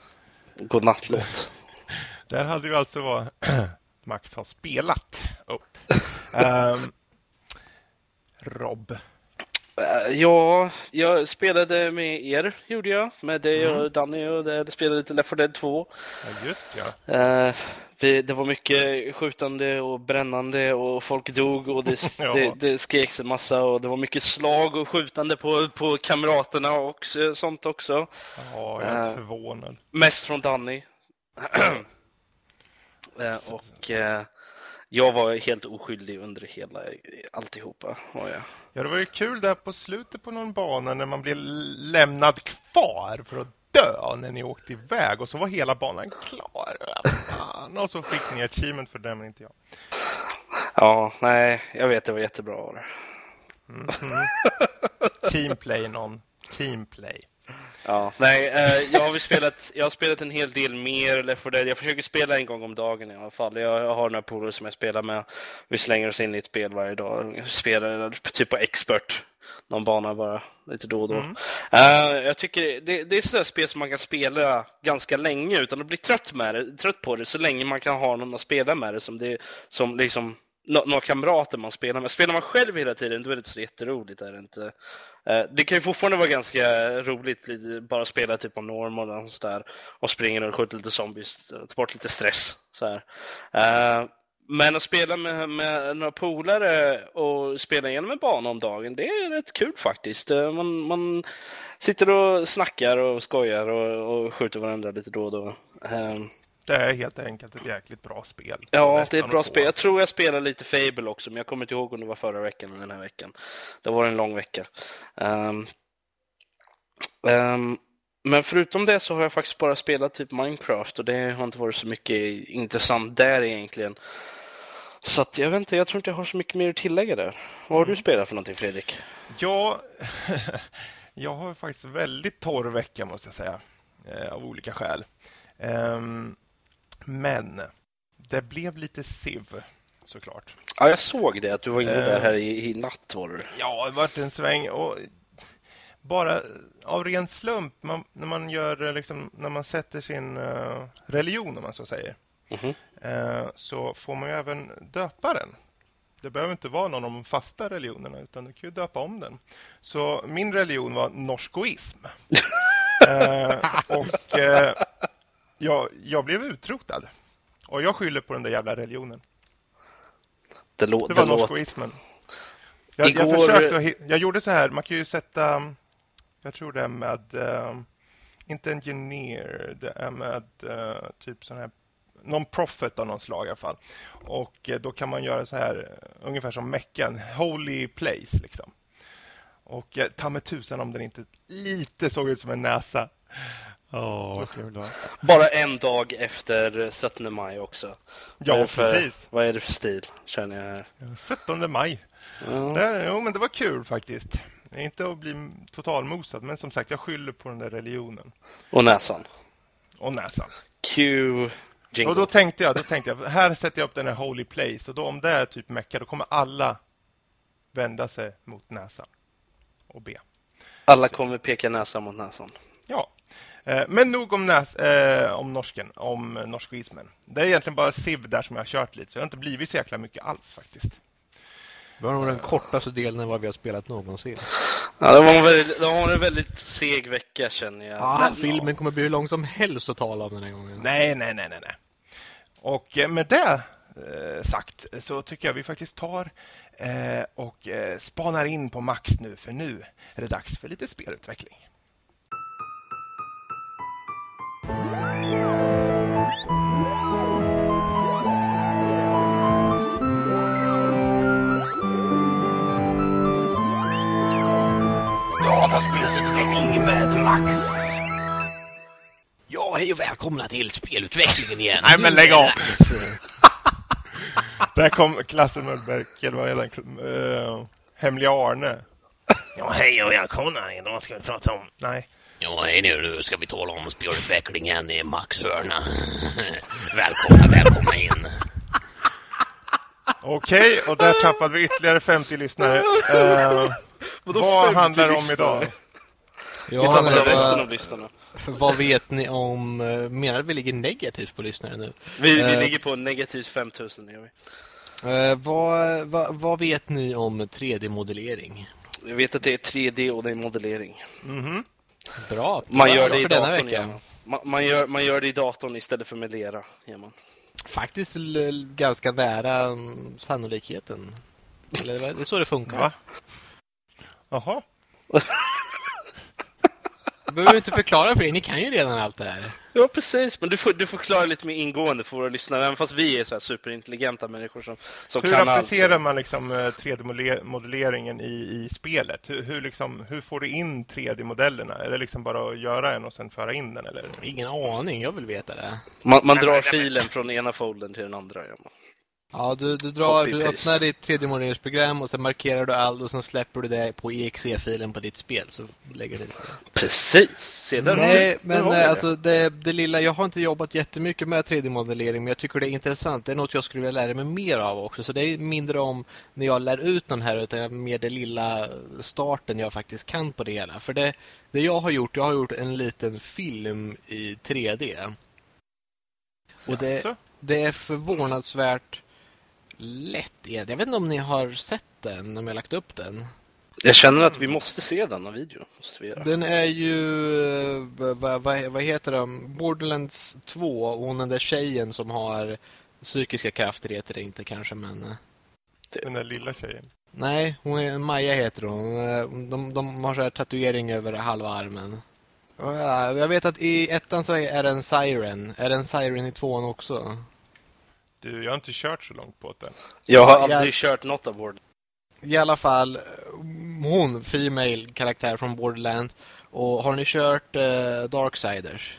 Godnattlåt. [laughs] Där hade vi alltså vad [clears throat] Max har spelat upp. Um, Rob. Uh, ja, jag spelade med er, gjorde jag. Med dig mm. och Danny och det, spelade lite Left 4 Dead 2. Ja, just ja. Uh, vi, det var mycket skjutande och brännande och folk dog och det, [laughs] ja. det, det skreks en massa och det var mycket slag och skjutande på, på kamraterna och sånt också. Ja, jag är uh, förvånad. Mest från Danny. uh, [clears throat] och uh, jag var helt oskyldig under hela alltihopa. Var jag. Ja, det var ju kul där på slutet på någon bana när man blev lämnad kvar för att dö när ni åkte iväg och så var hela banan klar. Fan. Och så fick ni achievement för det, men inte jag. Ja, nej, jag vet det var jättebra. Mm -hmm. [laughs] Teamplay någon. Teamplay. Ja, nej, eh, jag, har spelat, jag har spelat en hel del mer Left 4 Dead. Jag försöker spela en gång om dagen i alla fall. Jag, jag har några polare som jag spelar med. Vi slänger oss in i ett spel varje dag. Spelar typ på expert någon bana bara, lite då och då. Mm. Uh, jag tycker det, det är sådär spel som man kan spela ganska länge utan att bli trött, med det, trött på det, så länge man kan ha någon att spela med det som, det, som liksom några kamrater man spelar med. Spelar man själv hela tiden, då är det inte så jätteroligt. Är det, inte. Uh, det kan ju fortfarande vara ganska roligt, bara spela typ på normal och sådär. Och springa och skjuta lite zombies, ta bort lite stress. Så uh, men att spela med, med några polare och spela igenom en bana om dagen, det är rätt kul faktiskt. Eh, man, man sitter och snackar och skojar och, och skjuter varandra lite då och då. Um, det är helt enkelt ett jäkligt bra spel. Ja, det är ett bra spel. Jag tror jag spelar lite Fable också, men jag kommer inte ihåg om det var förra veckan eller den här veckan. Det var en lång vecka. Um, um, men förutom det så har jag faktiskt bara spelat typ Minecraft och det har inte varit så mycket intressant där egentligen. Så att jag vet inte, jag tror inte jag har så mycket mer att tillägga där. Vad har du spelat för någonting Fredrik? Ja, [laughs] jag har faktiskt väldigt torr vecka måste jag säga. Eh, av olika skäl. Um, men det blev lite SIV såklart. Ja, jag såg det, att du var inne där här i, i natt var du. Ja, det varit en sväng och bara av ren slump man, när man gör liksom, när man sätter sin uh, religion om man så säger. Mm -hmm. så får man ju även döpa den. Det behöver inte vara någon av de fasta religionerna utan du kan ju döpa om den. Så min religion var norskoism. uh, [laughs] och jag, jag blev utrotad. Och jag skyller på den där jävla religionen. Det, det var norskoismen. Jag, Igår... jag, försökte, jag gjorde så här, man kan ju sätta, jag tror det är med, uh, inte engineer, det är med uh, typ sån här non-profit av någon slag i alla fall. Och uh, då kan man göra så här, ungefär som Meckan, holy place liksom. Och uh, ta med tusan om den inte lite såg ut som en näsa. Oh, kul Bara en dag efter 17 maj också. Ja, vad för, precis. Vad är det för stil, känner jag? 17 maj. Ja. Det, jo, men det var kul faktiskt. Inte att bli totalmosad, men som sagt, jag skyller på den där religionen. Och näsan. Och näsan. Q jingle. Och då tänkte jag, då tänkte jag, här sätter jag upp den här holy place. Och då om det är typ Mecka, då kommer alla vända sig mot näsan och be. Alla kommer peka näsan mot näsan. Ja, Eh, men nog om, näs, eh, om norsken, om norskismen. Det är egentligen bara Civ där som jag har kört lite, så jag har inte blivit så jäkla mycket alls faktiskt. Det var nog den kortaste delen av vad vi har spelat någonsin. Ja, det var en väldigt, det var en väldigt seg vecka känner jag. Ja, Men, filmen ja. kommer bli hur lång som helst att tala om den här gången. Nej, nej, nej, nej. nej. Och eh, med det eh, sagt så tycker jag vi faktiskt tar eh, och spanar in på Max nu, för nu är det dags för lite spelutveckling. Max. Ja, hej och välkomna till spelutvecklingen igen. Nej, men lägg av! [laughs] Där kom Klasse Möllberg, eller vad heter han? Uh, Hemliga Arne. Ja, hej och välkomna. Idag ska vi prata om... Nej. Ja, hej nu, nu ska vi tala om spelutvecklingen i Max hörna. [laughs] välkomna, välkomna in. Okej, och där tappade vi ytterligare 50 lyssnare. [laughs] Uh, vad handlar det om idag? Ja, vi tappade resten av lyssnarna. [laughs] Vad vet ni om... Eh, menar vi ligger negativt på lyssnare nu? Vi, vi uh, ligger på negativt 5000. Gör vi. Uh, vad, vad, vad vet ni om 3D-modellering? Jag vet att det är 3D och det är modellering. Mm -hmm. Bra. Man gör det i datorn. Vecka. Man, man, gör, man gör det i datorn istället för med lera. man. Faktiskt ganska nära mm, sannolikheten. Eller, det är så det funkar. Va? Jaha. [laughs] Jag behöver inte förklara för er, ni kan ju redan allt det här. Ja, precis. Men du får, du får förklara lite mer ingående för våra lyssnare, även fast vi är så här superintelligenta människor som, som hur kan allt. Hur applicerar man liksom 3D-modelleringen eh, i, i spelet? Hur, hur, liksom, hur får du in 3D-modellerna? Är det liksom bara att göra en och sen föra in den? Eller? Ingen aning, jag vill veta det. Man, man drar filen från ena foldern till den andra. Ja. Ja, du, du, drar, du öppnar ditt 3D-modelleringsprogram och sen markerar du allt och sen släpper du det på exe-filen på ditt spel så lägger det sig. Precis. Se där Nej, men eh, alltså det, det lilla jag har inte jobbat jättemycket med 3D-modellering men jag tycker det är intressant. Det är något jag skulle vilja lära mig mer av också så det är mindre om när jag lär ut någon här utan mer det lilla starten jag faktiskt kan på det hela. För det, det jag har gjort, jag har gjort en liten film i 3D. Och det, det är förvånansvärt lätt. Jag vet inte om ni har sett den, om jag lagt upp den. Jag känner att vi måste se denna video. Måste vi göra. Den är ju, vad, vad, vad heter den? Borderlands 2. Hon den där tjejen som har psykiska krafter heter det inte kanske, men... Eh, Den där lilla tjejen? Nej, hon är, Maja heter hon. De, de har så här tatuering över halva armen. Jag vet att i ettan så är det en Siren. Är det en Siren i tvåan också? Du, jag har inte kört så långt på den. Jag har aldrig jag... kört något av Borderlands. I alla fall, hon, female karaktär från Borderlands. Och har ni kört uh, Darksiders?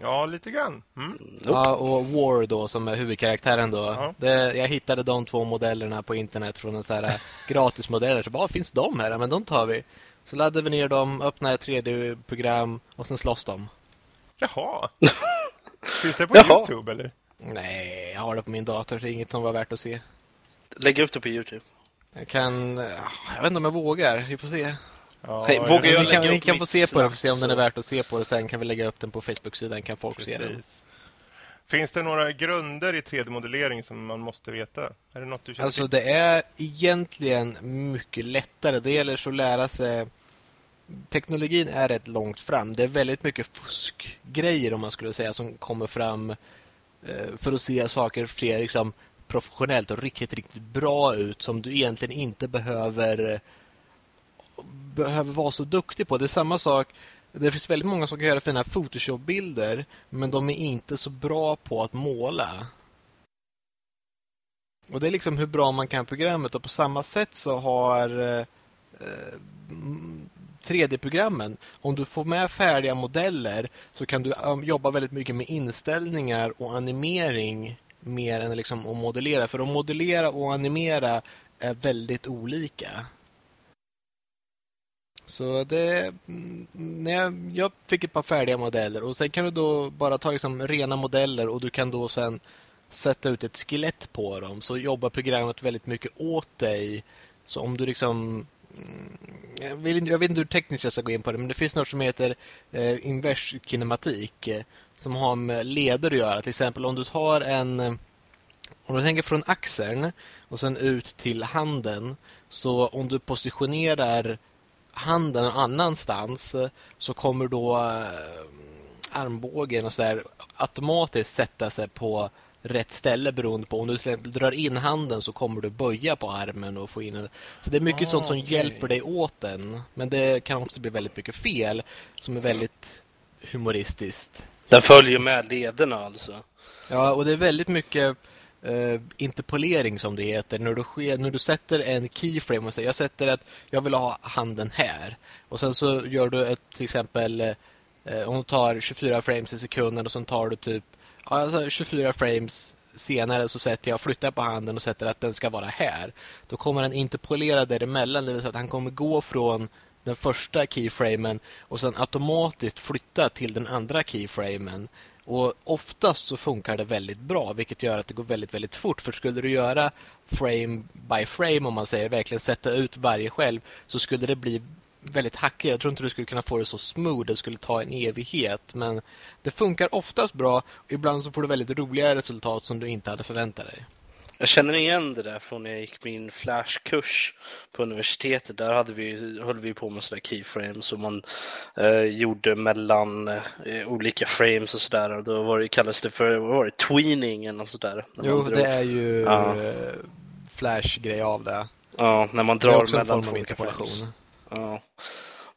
Ja, lite grann. Mm. Ja, och War då, som är huvudkaraktären då. Ja. Det, jag hittade de två modellerna på internet från en så här eh, gratismodeller. Så bara, finns de här? Men de tar vi. Så laddade vi ner dem, öppnade ett 3D-program och sen slåss de. Jaha. [laughs] finns det på Jaha. Youtube eller? Nej, jag har det på min dator. Det är inget som var värt att se. Lägg upp det på Youtube. Jag kan... Jag vet inte om jag vågar. Vi får se. Ja, Hej, vågar jag ni kan, ni kan få se på den för att se om den är värt att se på. Sen kan vi lägga upp den på Facebook-sidan. Kan folk Precis. se den. Finns det några grunder i 3D-modellering som man måste veta? Är det något du känner Alltså till? det är egentligen mycket lättare. Det gäller så att lära sig teknologin är rätt långt fram. Det är väldigt mycket fuskgrejer om man skulle säga som kommer fram eh, Eh, för att se saker se liksom professionellt och riktigt, riktigt bra ut som du egentligen inte behöver behöver vara så duktig på. Det är samma sak. Det finns väldigt många som kan göra fina Photoshop-bilder men de är inte så bra på att måla. Och det är liksom hur bra man kan programmet och på samma sätt så har eh, eh 3D-programmen. Om du får med färdiga modeller så kan du um, jobba väldigt mycket med inställningar och animering mer än liksom att modellera. För att modellera och animera är väldigt olika. Så det, mm, jag, fick ett par färdiga modeller och sen kan du då bara ta liksom rena modeller och du kan då sen sätta ut ett skelett på dem så jobbar programmet väldigt mycket åt dig. Så om du liksom jag, vill, jag vet inte hur tekniskt jag ska gå in på det men det finns något som heter eh, invers kinematik eh, som har med leder att göra. Till exempel om du tar en om du tänker från axeln och sen ut till handen så om du positionerar handen någon annanstans så kommer då eh, armbågen och så där automatiskt sätta sig på rätt ställe beroende på om du till exempel drar in handen så kommer du böja på armen och få in en... Så det är mycket ah, sånt som okay. hjälper dig åt den. Men det kan också bli väldigt mycket fel som är väldigt humoristiskt. Den följer med lederna alltså. Ja, och det är väldigt mycket uh, interpolering som det heter. När du, sker, när du sätter en keyframe och säger jag sätter att jag vill ha handen här. Och sen så gör du ett, till exempel uh, om du tar 24 frames i sekunden och sen tar du typ alltså 24 frames senare så sätter jag flyttar på handen och sätter att den ska vara här. Då kommer den interpolera däremellan. Det vill säga att han kommer gå från den första keyframen och sen automatiskt flytta till den andra keyframen. Och oftast så funkar det väldigt bra vilket gör att det går väldigt väldigt fort. För skulle du göra frame by frame om man säger verkligen sätta ut varje själv så skulle det bli väldigt hackigt. Jag tror inte du skulle kunna få det så smooth. Det skulle ta en evighet. Men det funkar oftast bra. Ibland så får du väldigt roliga resultat som du inte hade förväntat dig. Jag känner igen det där från när jag gick min flashkurs på universitetet. Där hade vi, höll vi på med sådär keyframes som man eh, gjorde mellan eh, olika frames och sådär. Då var det, kallades det för vad var det, tweening eller något sådär. Jo, det är ju ja. flash-grej av det. Ja, när man drar mellan olika frames. Ja.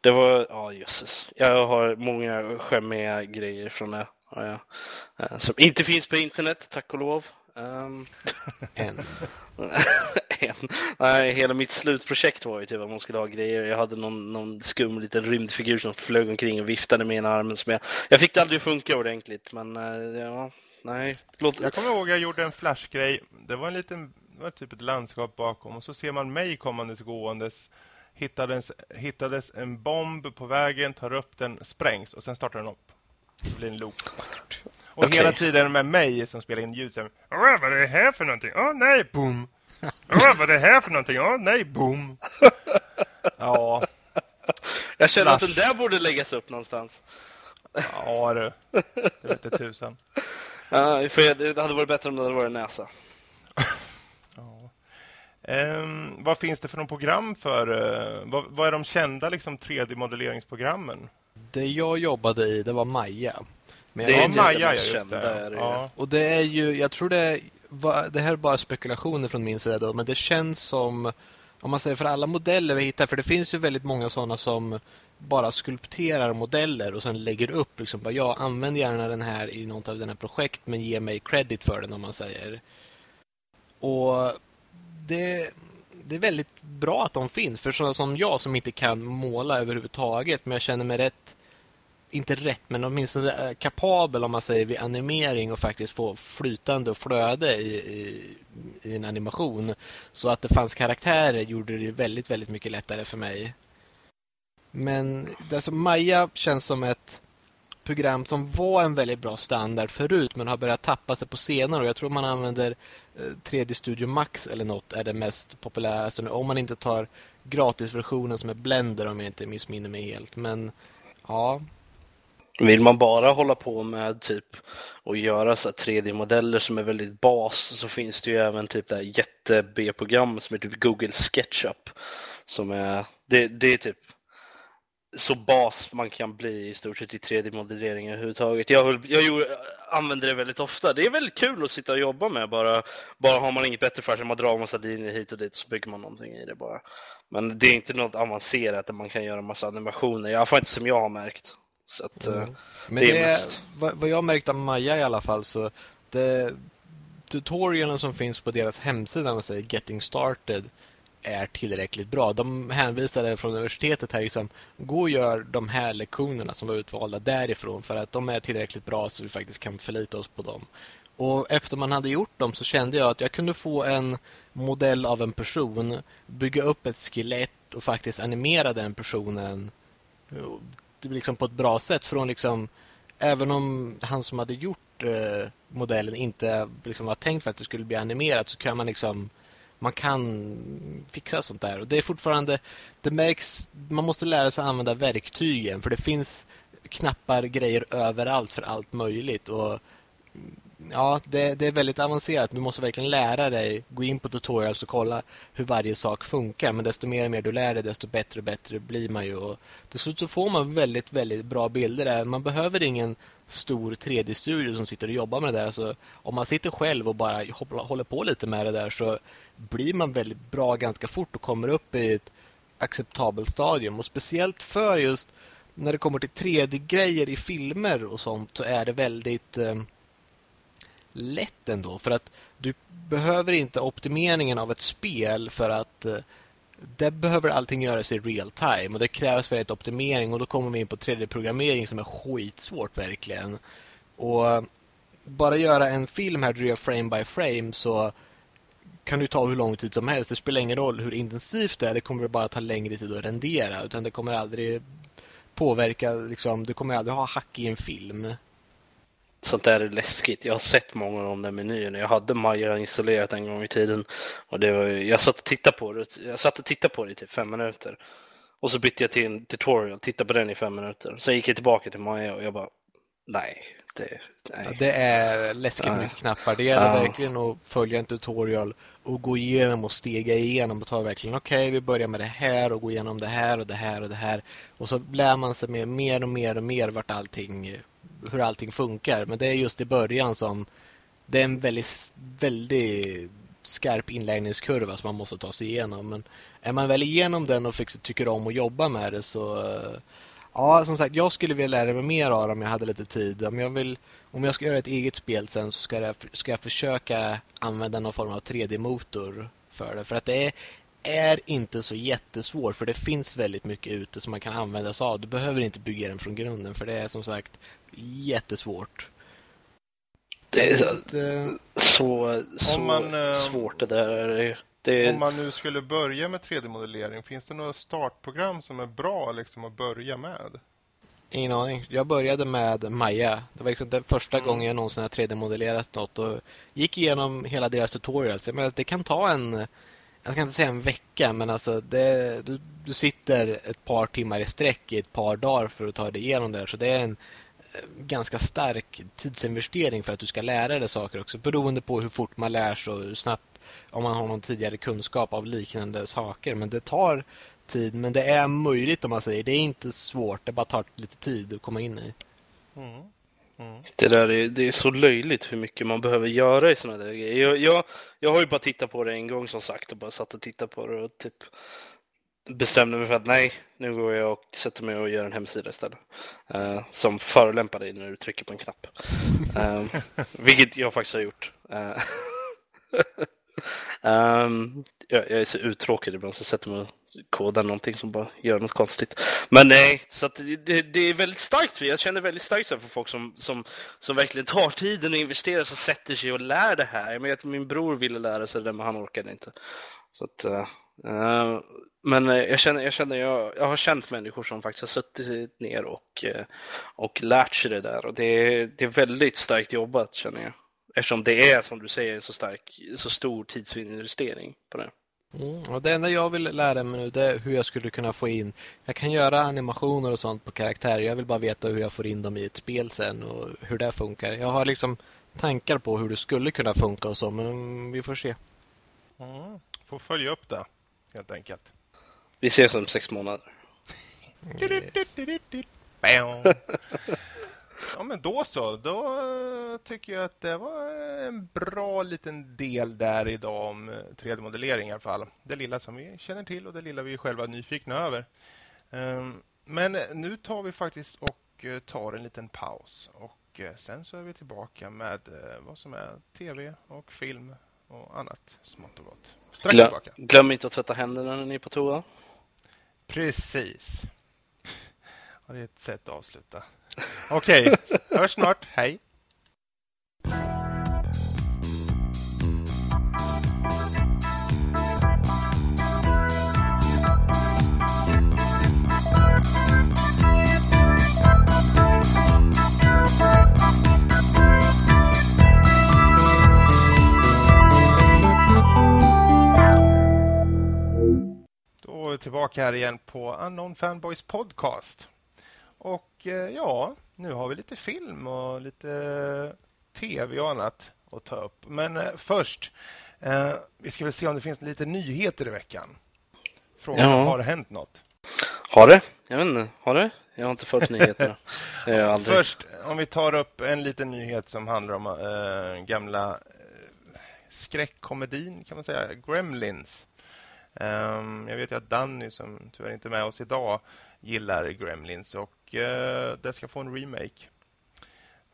Det var, ja jösses. Jag har många skämmiga grejer från det. Ja, ja. Eh, som inte finns på internet, tack och lov. Um... [laughs] en. [laughs] en. Nej, hela mitt slutprojekt var ju typ att man skulle ha grejer. Jag hade någon, någon skum liten rymdfigur som flög omkring och viftade med ena armen. Som jag, jag fick det aldrig att funka ordentligt, men uh, ja, nej. Låt... Jag kommer ihåg att jag gjorde en flashgrej. Det var en liten, det var typ ett landskap bakom och så ser man mig kommandes gåendes hittades, hittades en bomb på vägen, tar upp den, sprängs och sen startar den upp. Det blir en loop. Och okay. hela tiden med mig som spelar in ljud. Vad är det här för någonting? Åh oh, nej, boom. Vad är det här för någonting? Åh oh, nej, boom. [laughs] ja. Jag känner Flash. att den där borde läggas upp någonstans. Ja du, det vet inte tusan. Ja, för det hade varit bättre om det hade varit en näsa. [laughs] Um, vad finns det för någon program för? Uh, vad, vad, är de kända liksom, 3D-modelleringsprogrammen? Det jag jobbade i, det var Maja. Men det är ja, Maja, ja, just det. Ja. Och det är ju, jag tror det, det här är bara spekulationer från min sida då, men det känns som, om man säger för alla modeller vi hittar, för det finns ju väldigt många sådana som bara skulpterar modeller och sen lägger upp liksom, bara, jag använder gärna den här i något av dina projekt men ge mig credit för den om man säger. Och det, det är väldigt bra att de finns för sådana som jag som inte kan måla överhuvudtaget men jag känner mig rätt inte rätt, men åtminstone eh, kapabel om man säger vid animering och faktiskt få flytande och flöde i, i, i, en animation. Så att det fanns karaktärer gjorde det väldigt, väldigt mycket lättare för mig. Men alltså, Maja känns som ett program som var en väldigt bra standard förut men har börjat tappa sig på senare och jag tror man använder eh, 3D Studio Max eller något är det mest populära. Så om man inte tar gratisversionen som är Blender om jag inte missminner mig helt. Men ja, vill man bara hålla på med typ och göra så 3D-modeller som är väldigt bas så finns det ju även typ det här jätte-B-program som är typ Google SketchUp. Som är, det, det är typ så bas man kan bli i stort sett i 3D-modellering överhuvudtaget. Jag, jag gjorde, använder det väldigt ofta. Det är väldigt kul att sitta och jobba med. Bara, bara har man inget bättre för sig, man drar massa linjer hit och dit så bygger man någonting i det bara. Men det är inte något avancerat där man kan göra massa animationer. I alla fall inte som jag har märkt. Så att, mm. Eh, Men det, är mest... vad, vad jag märkt av Maja i alla fall så det, tutorialen som finns på deras hemsida, man säger Getting Started, är tillräckligt bra. De hänvisade från universitetet här liksom, gå och gör de här lektionerna som var utvalda därifrån för att de är tillräckligt bra så vi faktiskt kan förlita oss på dem. Och efter man hade gjort dem så kände jag att jag kunde få en modell av en person, bygga upp ett skelett och faktiskt animera den personen eh, liksom på ett bra sätt från liksom även om han som hade gjort eh, modellen inte liksom var tänkt för att det skulle bli animerat så kan man liksom man kan fixa sånt där och det är fortfarande det märks man måste lära sig använda verktygen för det finns knappar grejer överallt för allt möjligt och ja, det, det, är väldigt avancerat. Du måste verkligen lära dig, gå in på tutorials och kolla hur varje sak funkar. Men desto mer och mer du lär dig, desto bättre och bättre blir man ju. Och till slut så får man väldigt, väldigt bra bilder där. Man behöver ingen stor 3D-studio som sitter och jobbar med det där. Så om man sitter själv och bara håller på lite med det där så blir man väldigt bra ganska fort och kommer upp i ett acceptabelt stadium. Och speciellt för just när det kommer till 3D-grejer i filmer och sånt så är det väldigt... Eh, lätt ändå. För att du behöver inte optimeringen av ett spel för att eh, det behöver allting göras i real time och det krävs väldigt optimering och då kommer vi in på 3D-programmering som är skitsvårt verkligen. Och eh, bara göra en film här, du gör frame by frame så kan du ta hur lång tid som helst. Det spelar ingen roll hur intensivt det är, det kommer bara ta längre tid att rendera utan det kommer aldrig påverka, liksom, du kommer aldrig ha hack i en film sånt där är läskigt. Jag har sett många av de där menyerna. Jag hade Maja installerat en gång i tiden. Och det var, jag satt och tittade på det. Jag satt och tittade på det i typ fem minuter. Och så bytte jag till en tutorial, tittade på den i fem minuter. Sen gick jag tillbaka till Maja och jag bara, nej. Det, nej. Ja, det är läskigt mycket knappar. Det gäller ja. verkligen att följa en tutorial och gå igenom och stega igenom och ta verkligen okej, okay, vi börjar med det här och gå igenom det här och det här och det här. Och så lär man sig med mer och mer och mer vart allting hur allting funkar. Men det är just i början som det är en väldigt, väldigt skarp inlärningskurva som man måste ta sig igenom. Men är man väl igenom den och tycker om att jobba med det så... Ja, som sagt, jag skulle vilja lära mig mer av det om jag hade lite tid. Om jag, vill, om jag ska göra ett eget spel sen så ska jag, ska jag försöka använda någon form av 3D-motor för det. För att det är, är inte så jättesvårt för det finns väldigt mycket ute som man kan använda sig av. Du behöver inte bygga den från grunden för det är som sagt jättesvårt. Det är så, så, så man, eh, svårt det där. Det, Om man nu skulle börja med 3D-modellering, finns det några startprogram som är bra liksom, att börja med? Ingen aning. Jag började med Maya. Det var liksom den första mm. gången jag någonsin har 3D-modellerat något och gick igenom hela deras tutorials. Men det kan ta en, jag ska inte säga en vecka, men alltså det, du, du sitter ett par timmar i sträck i ett par dagar för att ta dig igenom det. Så det är en ganska stark tidsinvestering för att du ska lära dig saker också. Beroende på hur fort man lär sig och hur snabbt, om man har någon tidigare kunskap av liknande saker. Men det tar tid, men det är möjligt om man säger. Det är inte svårt, det bara tar lite tid att komma in i. Mm. Mm. Det där är, det är så löjligt hur mycket man behöver göra i sådana där grejer. Jag, jag, jag har ju bara tittat på det en gång som sagt och bara satt och tittat på det och typ bestämde mig för att nej, nu går jag och sätter mig och gör en hemsida istället. Uh, som förolämpar dig när du trycker på en knapp. Uh, vilket jag faktiskt har gjort. Uh, [laughs] um, jag, jag, är så uttråkad ibland så sätter man och kodar någonting som bara gör något konstigt. Men nej, så det, det, är väldigt starkt. Jag känner väldigt starkt för folk som, som, som verkligen tar tiden och investerar och sätter sig och lär det här. Jag vet min bror ville lära sig det men han orkade inte. Så att, uh, men jag känner, jag, känner jag, jag har känt människor som faktiskt har suttit ner och, eh, och lärt sig det där och det det är väldigt starkt jobbat känner jag. Eftersom det är som du säger så stark, så stor tidsinvestering på det. Mm, och det enda jag vill lära mig nu det är hur jag skulle kunna få in Jag kan göra animationer och sånt på karaktärer Jag vill bara veta hur jag får in dem i ett spel sen och hur det funkar. Jag har liksom tankar på hur det skulle kunna funka och så Men vi får se. Mm, Får följa upp det helt enkelt. Vi ses om sex månader. Yes. [laughs] Ja, men då så. Då eh, tycker jag att det var en bra liten del där idag om 3D-modellering eh, i alla fall. Det lilla som vi känner till och det lilla vi själva är nyfikna över. Ehm, men nu tar vi faktiskt och eh, tar en liten paus. Och sen så är vi tillbaka med vad som är tv och film och annat smått och gott. Strax glöm, tillbaka. Glöm inte att tvätta händerna när ni är på toa. Precis. [laughs] Ja, det är ett sätt att avsluta. Okej, okay. hörs snart. Hej. Då är vi tillbaka här igen på Unknown Fanboys podcast. Och eh, ja, nu har vi lite film och lite tv och annat att ta upp. Men eh, först, eh, vi ska väl se om det finns lite nyheter i veckan. Frågan ja. har det hänt något? Har det? Jag vet inte. Har det? Jag har inte följt nyheterna. [laughs] aldrig... Först, om vi tar upp en liten nyhet som handlar om äh, gamla äh, skräckkomedin, kan man säga, Gremlins. Um, jag vet ju att Danny, som tyvärr inte är med oss idag, gillar Gremlins och eh, det ska få en remake.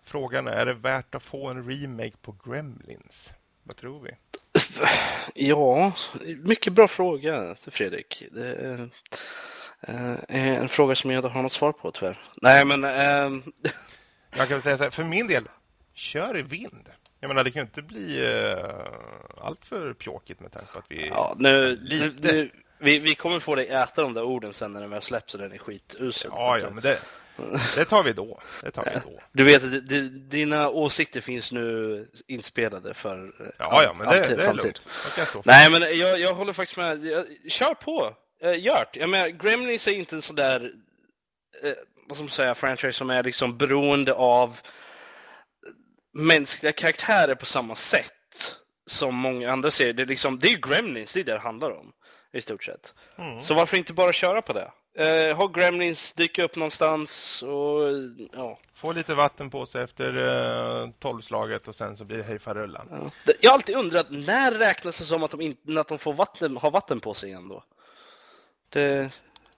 Frågan är, är det värt att få en remake på Gremlins? Vad tror vi? [sniffs] Ja, mycket bra fråga till Fredrik. Det är en fråga som jag inte har något svar på tyvärr. Nej, men... Äh... [laughs] Jag kan säga så här, för min del, kör i vind. Jag menar, det kan ju inte bli uh, allt för pjåkigt med tanke på att vi... Ja, nu, lite... nu, vi, vi kommer få dig äta de där orden sen när den väl släpps och den är skitusel. Ja, ja, men det, det tar vi då. Det tar vi då. Du vet, dina åsikter finns nu inspelade för Ja, ja, men det, alltid, det är lugnt. Nej, men jag, jag håller faktiskt med. Kör på. Uh, Gört. Jag menar, Gremlins är inte en sån där, uh, vad ska man säga, franchise som är liksom beroende av mänskliga karaktärer på samma sätt som många andra serier. Det är, liksom, det är Gremlins, det är det det handlar om i stort sett. Mm. Så varför inte bara köra på det? Eh, ha Gremlins dyka upp någonstans och ja. Få lite vatten på sig efter eh, tolvslaget och sen så blir det hejfarullan. Ja. Jag har alltid undrat, när räknas det som att de, inte, att de får vatten, har vatten på sig igen då? Det,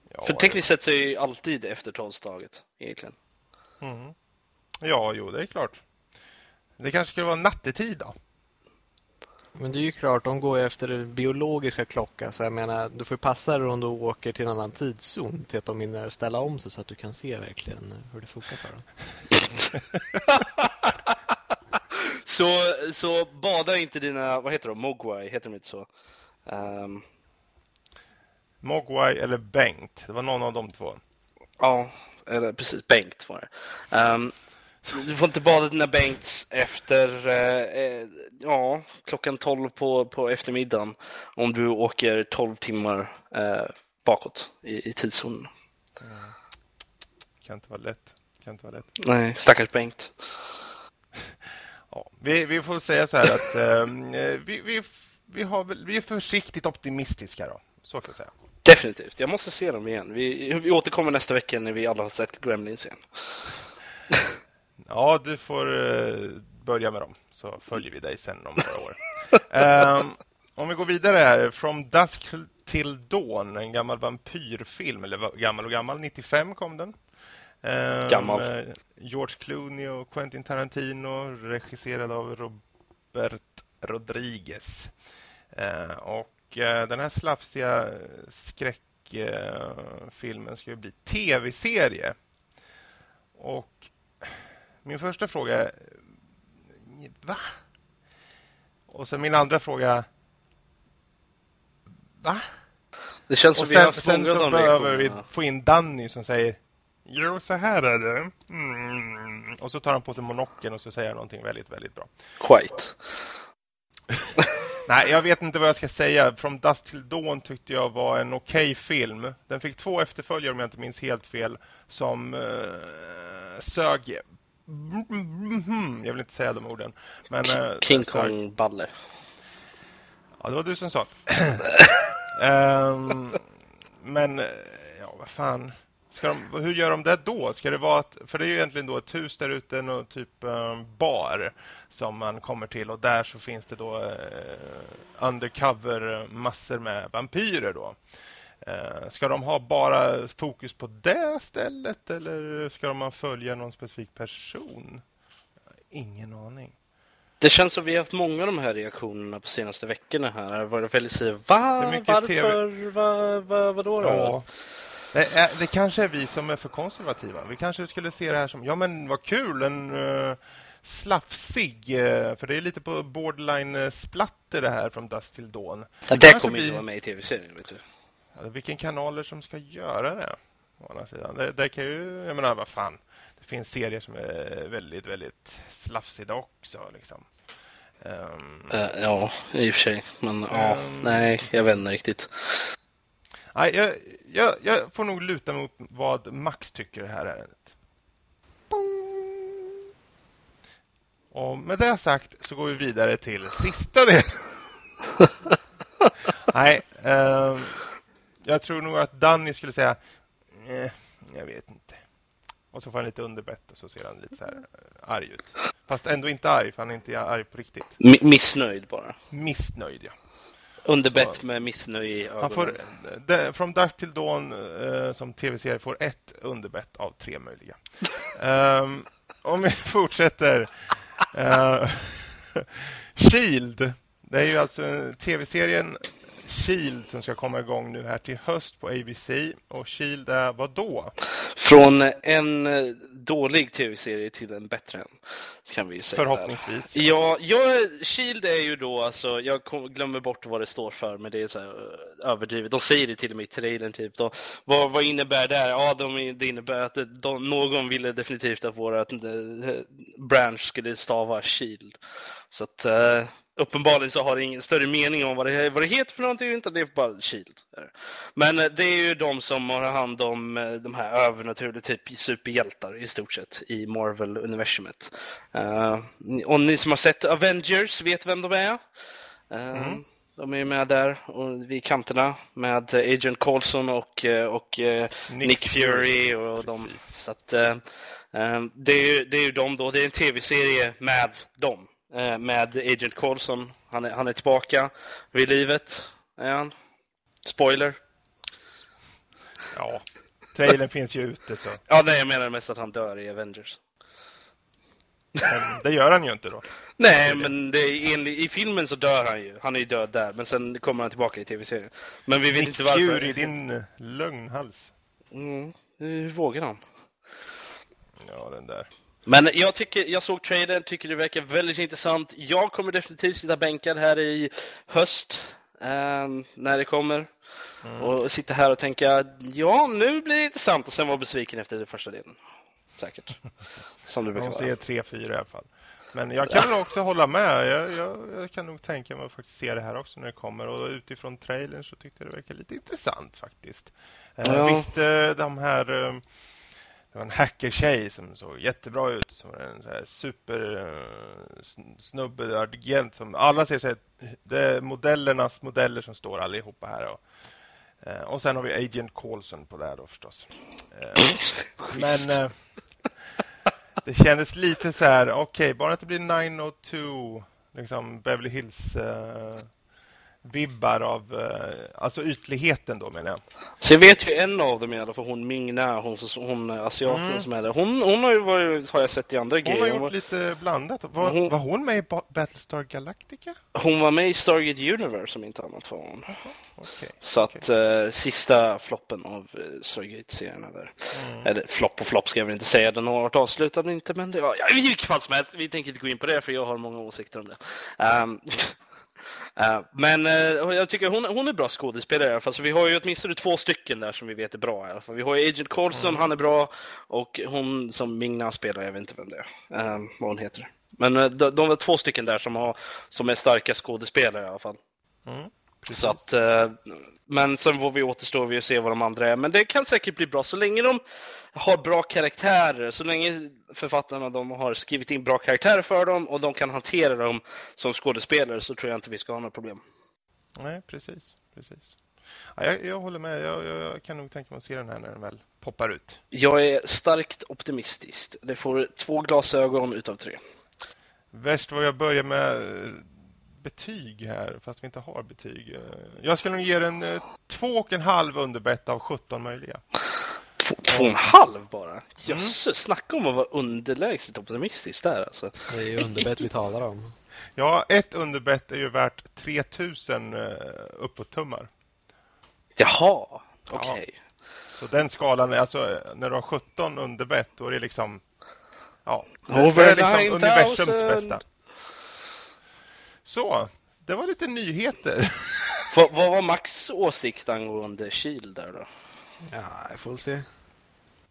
ja, för tekniskt sett så är det alltid efter tolvslaget egentligen. Mm. Ja, jo, det är klart. Det kanske skulle vara nattetid då? Men det är ju klart, de går efter den biologiska klockan. Så jag menar, du får passa dig om du åker till en annan tidszon till att de hinner ställa om sig så att du kan se verkligen hur det funkar för dem. [laughs] så, så bada inte dina, vad heter de, Mogwai, heter de inte så? Um... Mogwai eller Bengt, det var någon av de två. Ja, eller precis, Bengt var det. Um, du får inte bada dina Bengts efter eh, eh, ja, klockan 12 på, på eftermiddagen om du åker 12 timmar eh, bakåt i, i tidszonen. Mm. Kan inte vara lätt. Kan inte vara lätt. Nej, stackars Bengt. [laughs] ja, vi, vi får säga så här att ehm, eh, vi, vi, vi, har, vi är försiktigt optimistiska då. Så kan jag säga. Definitivt. Jag måste se dem igen. Vi, vi återkommer nästa vecka när vi alla har sett Gremlins igen. [laughs] Ja, du får uh, börja med dem så följer vi dig sen om några år. um, [laughs] om vi går vidare här. From Dusk till Dawn, en gammal vampyrfilm. Eller gammal och gammal, 95 kom den. Um, gammal. George Clooney och Quentin Tarantino, regisserad av Robert Rodriguez. Uh, och uh, den här slafsiga skräckfilmen uh, ska ju bli tv-serie. Och min första fråga är... Va? Och sen min andra fråga... Va? Det känns som och sen, vi sen så behöver vi få in Danny som säger Jo, så här är det. Mm. Och så tar han på sig monocken och så säger han någonting väldigt, väldigt bra. Quite. Nej, jag vet inte vad jag ska säga. From Dust till Dawn tyckte jag var en okej okay film. Den fick två efterföljare om jag inte minns helt fel som uh, sög jag vill inte säga de orden. Men, King Kong Balle. Ja, det var du som sa um, [laughs] Men, ja, vad fan. De, hur gör de det då? Ska det vara att, för det är ju egentligen då ett hus där ute, en typ um, bar som man kommer till och där så finns det då uh, undercover massor med vampyrer då. Uh, ska de ha bara fokus på det stället eller ska de följa någon specifik person? Ingen aning. Det känns som vi har haft många av de här reaktionerna på senaste veckorna här. Var det väldigt så, va? Varför? Va, va, vadå då? Ja. Det, är, det kanske är vi som är för konservativa. Vi kanske skulle se det här som, ja men vad kul, en uh, slafsig, uh, för det är lite på borderline uh, splatter det här från Dust till Dawn. Det, det kommer inte vara med i tv-serien, vet du. Ja, vilken kanaler som ska göra det, å andra sidan. Det, det kan ju, jag menar, vad fan. Det finns serier som är väldigt, väldigt slafsiga också, liksom. Um, ja, i och för sig. Men um, ja, ehm. nej, jag vet inte riktigt. Nej, jag, jag, jag får nog luta mot vad Max tycker i det här ärendet. Och med det sagt så går vi vidare till sista delen. [laughs] Nej, eh, jag tror nog att Danny skulle säga nej, jag vet inte. Och så får han lite underbett och så ser han lite så här eh, arg ut. Fast ändå inte arg, för han är inte arg på riktigt. M missnöjd bara. Missnöjd, ja. Underbett så, med missnöje i ögonen. Han får, det, From Dusk till Dawn uh, som tv-serie får ett underbett av tre möjliga. um, [laughs] om vi fortsätter. Uh, [laughs] Shield. Det är ju alltså tv-serien Shield som ska komma igång nu här till höst på ABC. Och Shield är vad då? Från en dålig tv-serie till en bättre kan vi säga. Förhoppningsvis. Där. Ja, ja, Shield är ju då alltså, jag glömmer bort vad det står för, men det är så här, eh, överdrivet. De säger det till och med i trailern typ. Då. Vad, vad innebär det? Ja, de, det innebär att de, någon ville definitivt att våra eh, branch skulle stava Shield. Så att uppenbarligen så har det ingen större mening om vad det, vad det heter för någonting, utan det är bara Shield. Men eh, det är ju de som har hand om eh, de här övernaturliga typ superhjältar i stort sett i Marvel-universumet. Uh, och ni som har sett Avengers vet vem de är. Uh, mm. De är med där och vid kanterna med Agent Coulson och, och Nick, Nick Fury och de. Så att, uh, det, är ju, det är ju de då. Det är en tv-serie med dem. Eh, med Agent Coulson. Han är, han är tillbaka vid livet. Är han? Spoiler. Ja, trailern finns ju ute så. Ja, nej, jag menar mest att han dör i Avengers. Men det gör han ju inte då. Nej, men det, enligt, i filmen så dör han ju. Han är ju död där, men sen kommer han tillbaka i tv-serien. Men vi vet Nick inte varför. Fury, din lögnhals. Mm, hur vågar han? Ja, den där. Men jag tycker, jag såg trailern, tycker det verkar väldigt intressant. Jag kommer definitivt sitta bänkad här i höst eh, när det kommer. Mm. Och sitta här och tänka, ja nu blir det intressant och sen vara besviken efter den första delen. Säkert. [laughs] Som det brukar vara. tre, fyra i alla fall. Men jag kan ja. också hålla med. Jag, jag, jag, kan nog tänka mig att faktiskt se det här också när det kommer. Och utifrån trailern så tyckte jag det verkar lite intressant faktiskt. Eh, ja. Visst, eh, de här eh, det var en hackertjej som såg jättebra ut. Som en så här super uh, snubbe, agent. Som alla ser sig. Det är modellernas modeller som står allihopa här. Och, uh, och sen har vi Agent Coulson på det då förstås. Uh, [laughs] men det kändes lite så här, okej, okay, bara att det blir 902, liksom Beverly Hills... vibbar av, eh, alltså ytligheten då menar jag. Så jag vet ju en av dem i alla fall, hon Mingna, hon, hon asiaten mm. som är där. Hon, hon har ju varit, har jag sett i andra hon grejer. Hon har gjort var... lite blandat. Var hon... var hon med i Battlestar Galactica? Hon var med i Stargate Universe som inte annat var hon. Okay. Så att okay. uh, sista floppen av uh, Stargate-serierna där. Mm. Eller flopp och flopp ska jag väl inte säga, den har varit avslutad inte men det, ja, i vilket fall som helst, vi tänker inte gå in på det för jag har många åsikter om det. Um, men uh, jag tycker hon, hon är bra skådespelare i alla fall. Så vi har ju åtminstone två stycken där som vi vet är bra i alla fall. Vi har ju Agent Coulson, mm. han är bra. Och hon som Mingna spelar, jag vet inte vem det är. Uh, vad hon heter. Men de, de var två stycken där som, har, som är starka skådespelare i alla fall. Mm. Så att, uh, men sen får vi återstå vi och se vad de andra är. Men det kan säkert bli bra så länge de har bra karaktärer. Så länge författarna de har skrivit in bra karaktärer för dem och de kan hantera dem som skådespelare så tror jag inte vi ska ha några problem. Nej, precis. precis. Ja, jag, jag håller med. Jag, jag, kan nog tänka mig att se den här när den väl poppar ut. Jag är starkt optimistisk. Det får två glasögon utav tre. Värst var jag börjar med betyg här, fast vi inte har betyg. Jag skulle nog ge den eh, två och en halv underbett av 17 möjliga. Två, två och en halv bara? Mm. Jösses, mm. snacka om att vara underlägset optimistisk där alltså. Det är ju underbett vi talar om. Ja, ett underbett är ju värt 3000 uh, uppåt tummar. Jaha, okej. Okay. Ja. Så den skalan, alltså när du har 17 underbett, då är det liksom... Ja, det, det är liksom universums bästa. Så, det var lite nyheter. [laughs] vad, vad var Max åsikt angående Shield där då? Ja, jag får se.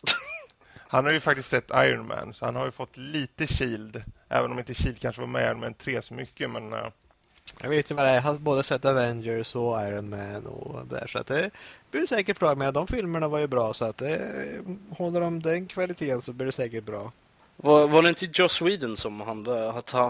[laughs] Han har ju faktiskt sett Iron Man, så han har ju fått lite Shield. Även om inte Shield kanske var med i Iron Man 3 så mycket, men... Uh... Jag vet ju vad det är. Jag har både sett Avengers och Iron Man och där. Så att det blir säkert bra. Men de filmerna var ju bra. Så att det, håller de den kvaliteten så blir det säkert bra. Var, var det inte Joss Whedon som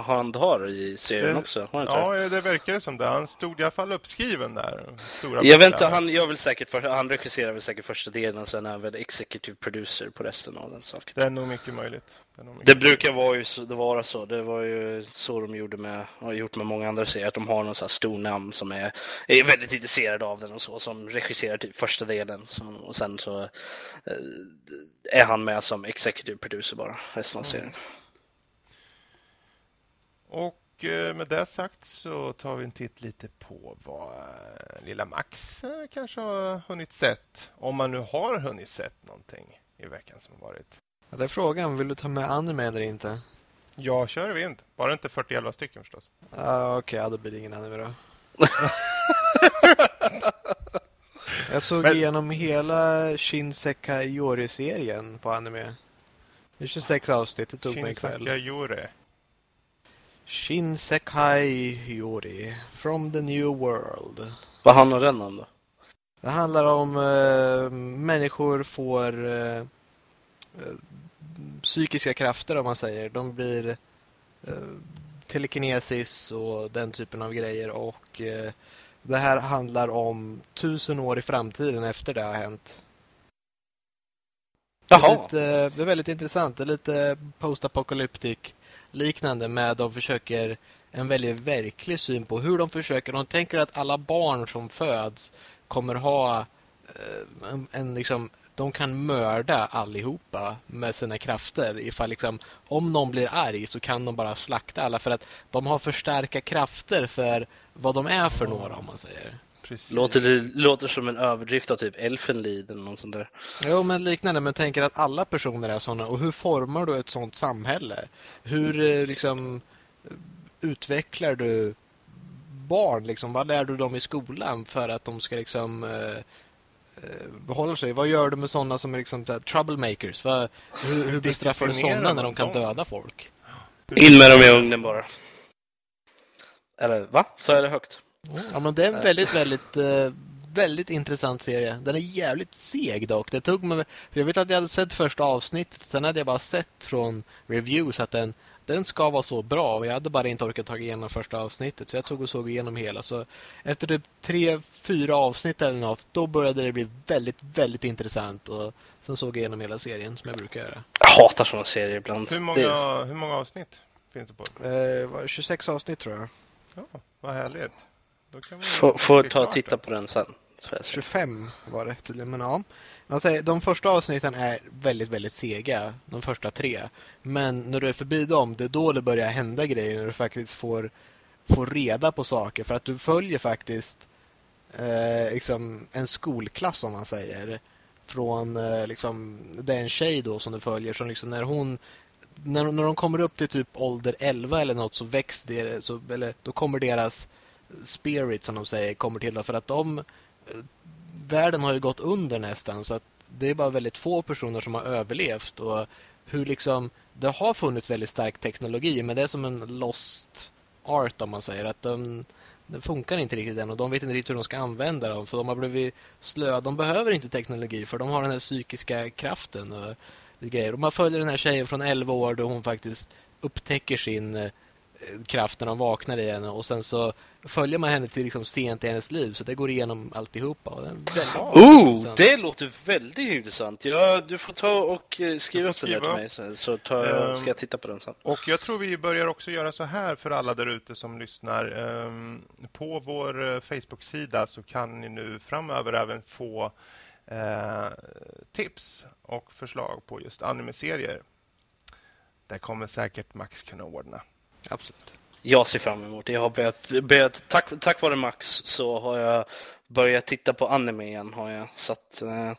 handhar i serien det, också? ja, det? det verkar som det. Han stod i alla fall uppskriven där. Stora jag vet inte, han, jag vill säkert för, han regisserar väl säkert första delen och sen är han väl executive producer på resten av den saken. Det är nog mycket möjligt. Det, brukar vara, ju, det vara så. Det var ju så de gjorde med, har gjort med många andra serier. Att de har någon sån här stor namn som är, är väldigt intresserad av den och så. Som regisserar typ första delen. Som, och sen så eh, är han med som executive producer bara resten av mm. serien. Och eh, med det sagt så tar vi en titt lite på vad eh, lilla Max kanske har hunnit sett. Om man nu har hunnit sett någonting i veckan som har varit. Ja, det är frågan. Vill du ta med anime eller inte? Ja, kör vi inte. Bara inte 40 stycken förstås. Ah, Okej, okay, ja, då blir det ingen anime då. [laughs] Jag såg Men... igenom hela Shinsekai Yori-serien på anime. Det är 26 avsnitt, det tog mig ikväll. Shinsekai Yori. Shinsekai Yori. From the New World. Vad handlar den om då? Det handlar om uh, människor får uh, psykiska krafter om man säger. De blir uh, telekinesis och den typen av grejer och det här handlar om tusen år i framtiden efter det har hänt. Jaha. Det är, lite, det är väldigt intressant. Det är lite postapokalyptik liknande med de försöker en väldigt verklig syn på hur de försöker. De tänker att alla barn som föds kommer ha eh, en, en liksom de kan mörda allihopa med sina krafter. Ifall liksom, om någon blir arg så kan de bara slakta alla för att de har för starka krafter för vad de är för några om man säger. Precis. Låter, det låter som en överdrift av typ Elfenlied eller något sånt där. Jo, men liknande. Men tänker att alla personer är sådana. Och hur formar du ett sådant samhälle? Hur eh, liksom utvecklar du barn? Liksom? Vad lär du dem i skolan för att de ska liksom eh, behålla sig? Vad gör du med sådana som är liksom troublemakers? Vad, hur, hur bestraffar du sådana när de kan döda folk? In med dem i ugnen bara. Eller va? Så är det högt. Ja, men det är en väldigt, väldigt, uh, väldigt intressant serie. Den är jävligt seg dock. Det tog mig, jag vet att jag hade sett första avsnittet. Sen hade jag bara sett från reviews att den, den ska vara så bra och jag hade bara inte orkat ta igenom första avsnittet så jag tog och såg igenom hela så efter typ tre, fyra avsnitt eller något då började det bli väldigt, väldigt intressant och sen såg jag igenom hela serien som jag brukar göra. Jag hatar sådana serier ibland. Hur många, det... hur många avsnitt finns det på? Eh, 26 avsnitt tror jag. Ja, vad härligt. Får, får ta och titta på den sen. 25 var det tydligen, men ja. Man säger, de första avsnitten är väldigt, väldigt sega. De första tre. Men när du är förbi dem, det är då det börjar hända grejer. När du faktiskt får, får reda på saker. För att du följer faktiskt eh, liksom en skolklass, om man säger. Från eh, liksom, det är en tjej då som du följer. Som liksom när hon när, när de kommer upp till typ ålder 11 eller något så väcks det, så, eller då kommer deras spirit som de säger kommer till. För att de världen har ju gått under nästan så att det är bara väldigt få personer som har överlevt och hur liksom det har funnits väldigt stark teknologi men det är som en lost art om man säger att de, den funkar inte riktigt än och de vet inte riktigt hur de ska använda dem för de har blivit slöa. De behöver inte teknologi för de har den här psykiska kraften och grejer. Och man följer den här tjejen från 11 år då hon faktiskt upptäcker sin eh, kraft när de vaknar igen och sen så följer man henne till liksom sent i hennes liv så det går igenom alltihopa. Och det, oh, det låter väldigt intressant. Ja, du får ta och eh, skriva upp den där till mig sen, så tar jag, ska jag titta på den sen. Och jag tror vi börjar också göra så här för alla där ute som lyssnar. Um, på vår eh, Facebook-sida så kan ni nu framöver även få uh, tips och förslag på just anime-serier. Det kommer säkert Max kunna ordna. Absolut. Jag ser fram emot det. Jag har börjat, börjat tack, tack vare Max så har jag börjat titta på anime igen. Har jag. Så att, uh,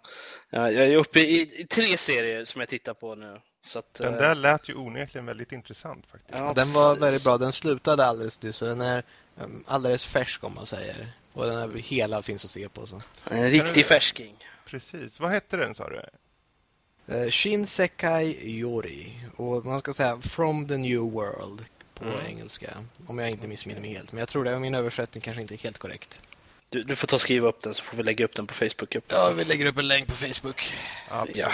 jag är uppe i, i, tre serier som jag tittar på nu. Så att, den där lät ju onekligen väldigt intressant faktiskt. Ja, den var väldigt bra. Den slutade alldeles nu så den är um, alldeles färsk om man säger. Och den är hela finns att se på. Så. En riktig färsking. Precis. Vad hette den sa du? Uh, Shinsekai Yori. Och man ska säga From the New World på mm. engelska. Om jag inte missminner mig helt. Men jag tror det. Min översättning kanske inte är helt korrekt. Du, du får ta och skriva upp den så får vi lägga upp den på Facebook. Upp. Ja, vi lägger upp en länk på Facebook. Absolut. Ja.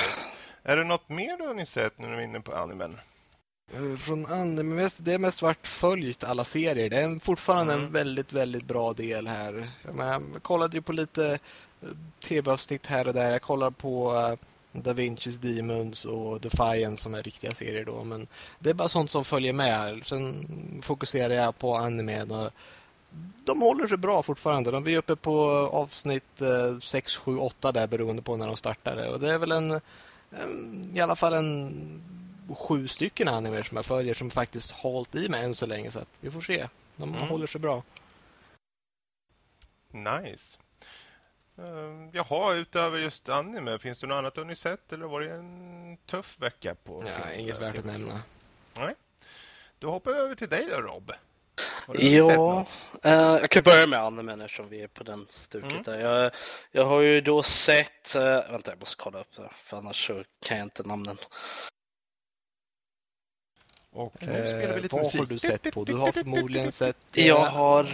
Är det något mer du har ni sett när du är inne på animen? Eh, från anime, det har mest varit följt alla serier. Det är fortfarande mm. en väldigt, väldigt bra del här. Jag kollade ju på lite eh, tv-avsnitt här och där. Jag kollade på uh, Da Vinci's Demons och Defiant som är riktiga serier då. Men det är bara sånt som följer med. Sen fokuserar jag på animen och de håller sig bra fortfarande. De är uppe på avsnitt 6, 7, 8 där beroende på när de startade. Och det är väl en, i alla fall en sju stycken animer som jag följer som faktiskt hållit i mig än så länge. Så vi får se. De mm. håller sig bra. Nice. Uh, jaha, utöver just anime, finns det något annat du har sett eller var det en tuff vecka på Ja, film? inget värt att nämna. Nej. Då hoppar vi över till dig då, Rob. Ja, uh, jag kan börja med animen eftersom vi är på den stuket mm. där. Jag, jag har ju då sett, uh, vänta jag måste kolla upp det för annars så kan jag inte namnen. Och nu spelar vi lite vad musik. har du sett på? Du har förmodligen sett... Jag har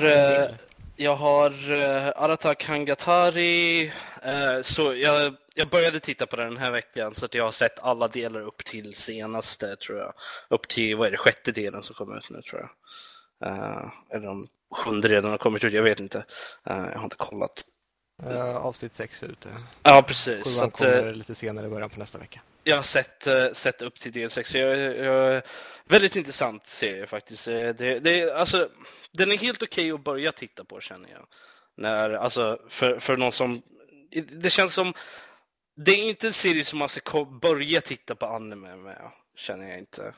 jag har uh, Aratak Hangatari. Uh, så jag, jag började titta på den, här veckan så att jag har sett alla delar upp till senaste tror jag. Upp till, vad är det, sjätte delen som kommer ut nu tror jag. Uh, eller om sjunde redan har kommit ut, jag vet inte. Uh, jag har inte kollat. Uh, avsnitt sex är ute. Ja, precis. Kurvan kommer lite senare i början på nästa vecka. Jag har sett, eh, sett upp till del 6. Jag, jag, väldigt intressant serie faktiskt. Eh, det, det, alltså, den är helt okej okay att börja titta på känner jag. När, alltså, för, för någon som... Det känns som... Det är inte en serie som man ska börja titta på anime med, känner jag inte.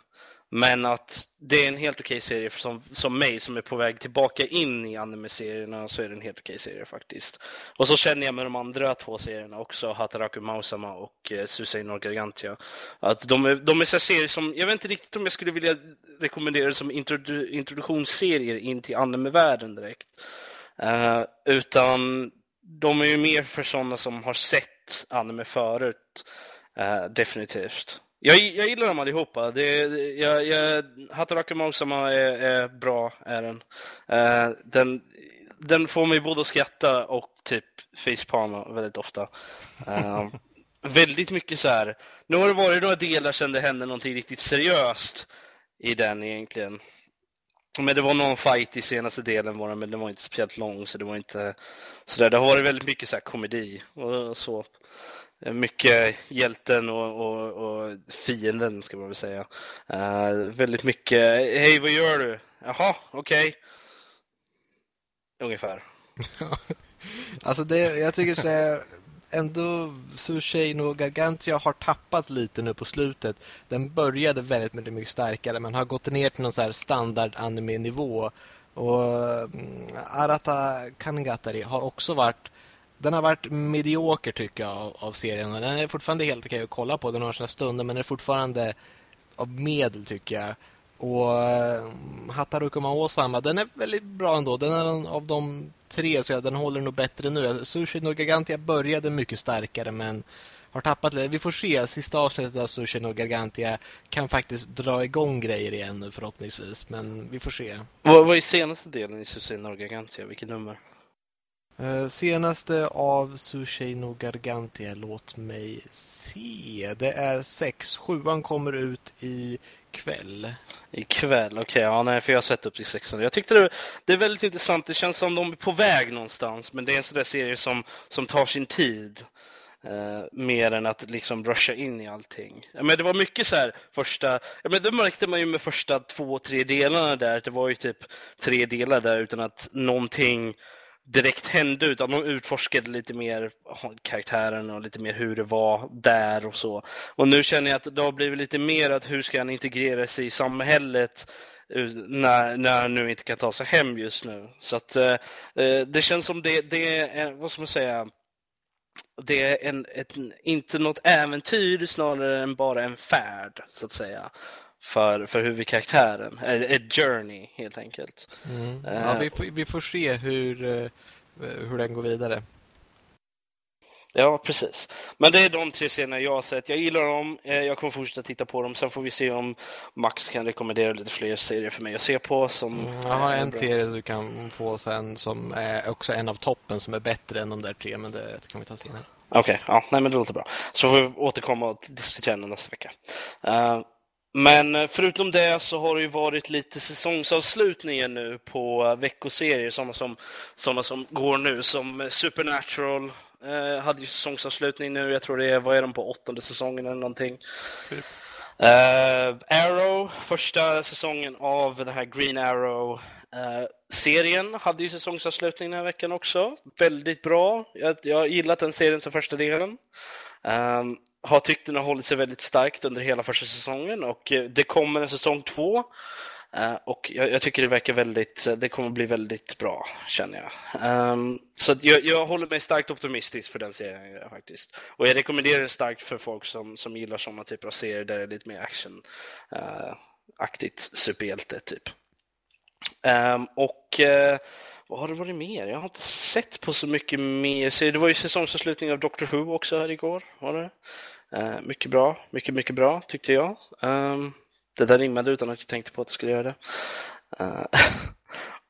Men att det är en helt okej serie för som, som mig som är på väg tillbaka in i anime-serierna så är det en helt okej serie faktiskt. Och så känner jag med de andra två serierna också, Hataraku Mausama och eh, Susanne no Gargantia. Att de är, de är så serier som, jag vet inte riktigt om jag skulle vilja rekommendera det som introdu introduktionsserier in till anime-världen direkt. Uh, utan de är ju mer för sådana som har sett anime förut, uh, definitivt. Jag, jag gillar dem allihopa. Det, jag, jag, Hataraku Mausama är, är bra, är den. Uh, den. Den får mig både att skratta och typ facepalma väldigt ofta. Uh, väldigt mycket så här. Nu har det varit några delar sedan det hände någonting riktigt seriöst i den egentligen. Men det var någon fight i senaste delen var det, men den var inte speciellt lång så det var inte sådär. Det har varit väldigt mycket så komedi och så. Mycket hjälten och, och, och fienden ska man väl säga. Uh, väldigt mycket, hej vad gör du? Jaha, okej. Okay. Ungefär. [laughs] alltså det, jag tycker så här, ändå Sushain och Gargantia har tappat lite nu på slutet. Den började väldigt mycket, mycket starkare men har gått ner till någon så här standard anime-nivå. Och mm, Arata Kangatari har också varit den har varit medioker tycker jag av, av serien. Den är fortfarande helt okej att kolla på. Den har sina stunder men den är fortfarande av medel tycker jag. Och eh, uh, Hataruka Maosama, den är väldigt bra ändå. Den är av de tre så den håller nog bättre nu. Sushi no Gargantia började mycket starkare men har tappat lite. Vi får se. Sista avsnittet av Sushi no Gargantia kan faktiskt dra igång grejer igen nu förhoppningsvis. Men vi får se. Vad, vad är senaste delen i Sushi no Gargantia? Vilket nummer? Eh, senaste av Sushi no Gargantia, låt mig se. Det är sex. Sjuan kommer ut i kväll. Ikväll, okej. Okay. Ja, nej, för jag har sett upp till 16. Jag tyckte det, det är väldigt intressant. Det känns som de är på väg någonstans. Men det är en sån där serie som, som tar sin tid. Uh, mer än att liksom rusha in i allting. Men det var mycket så här första, men det märkte man ju med första två, tre delarna där. Det var ju typ tre delar där utan att någonting direkt hände utan de utforskade lite mer karaktären och lite mer hur det var där och så. Och nu känner jag att det har blivit lite mer att hur ska han integrera sig i samhället eh, när, när han nu inte kan ta sig hem just nu. Så att eh, eh, det känns som det, det är, vad ska man säga, det är en, ett, inte något äventyr snarare än bara en färd så att säga för, för huvudkaraktären. Ett journey helt enkelt. Mm. Ja, vi, får, vi får se hur, eh, hur den går vidare. Ja, precis. Men det är de tre scener jag har sett. Jag gillar dem. Eh, jag kommer fortsätta titta på dem. Sen får vi se om Max kan rekommendera lite fler serier för mig att se på. Som mm, jag har en serie du kan få sen som är också en av toppen som är bättre än de där tre. Men det kan vi ta senare. Okej, okay, ja, nej, men det låter bra. Så får vi återkomma och diskutera den nästa vecka. Uh, men eh, förutom det så har det ju varit lite säsongsavslutningar nu på veckoserier, sådana som, sådana som går nu, som Supernatural eh, hade ju säsongsavslutning nu, jag tror det är, vad är de på, åttonde säsongen eller någonting. Typ. Uh, Arrow, första säsongen av den här Green Arrow-serien, uh, hade ju säsongsavslutning den här veckan också. Väldigt bra. Jag, jag har gillat den serien som första delen. Um, har tyckt den har hållit sig väldigt starkt under hela första säsongen och eh, det kommer en säsong två. Uh, och jag, jag, tycker det verkar väldigt, eh, det kommer bli väldigt bra, känner jag. Um, så jag, jag, håller mig starkt optimistisk för den serien faktiskt. Och jag rekommenderar den starkt för folk som, som gillar sådana typer av serier där det är lite mer action-aktigt uh, superhjälte, typ. Um, och uh, vad har det varit mer? Jag har inte sett på så mycket mer. Det var ju säsongsavslutning av Doctor Who också här igår. Var det? Uh, mycket bra, mycket, mycket bra tyckte jag. Um, det där rimmade utan att jag tänkte på att jag skulle göra det. Uh, [laughs]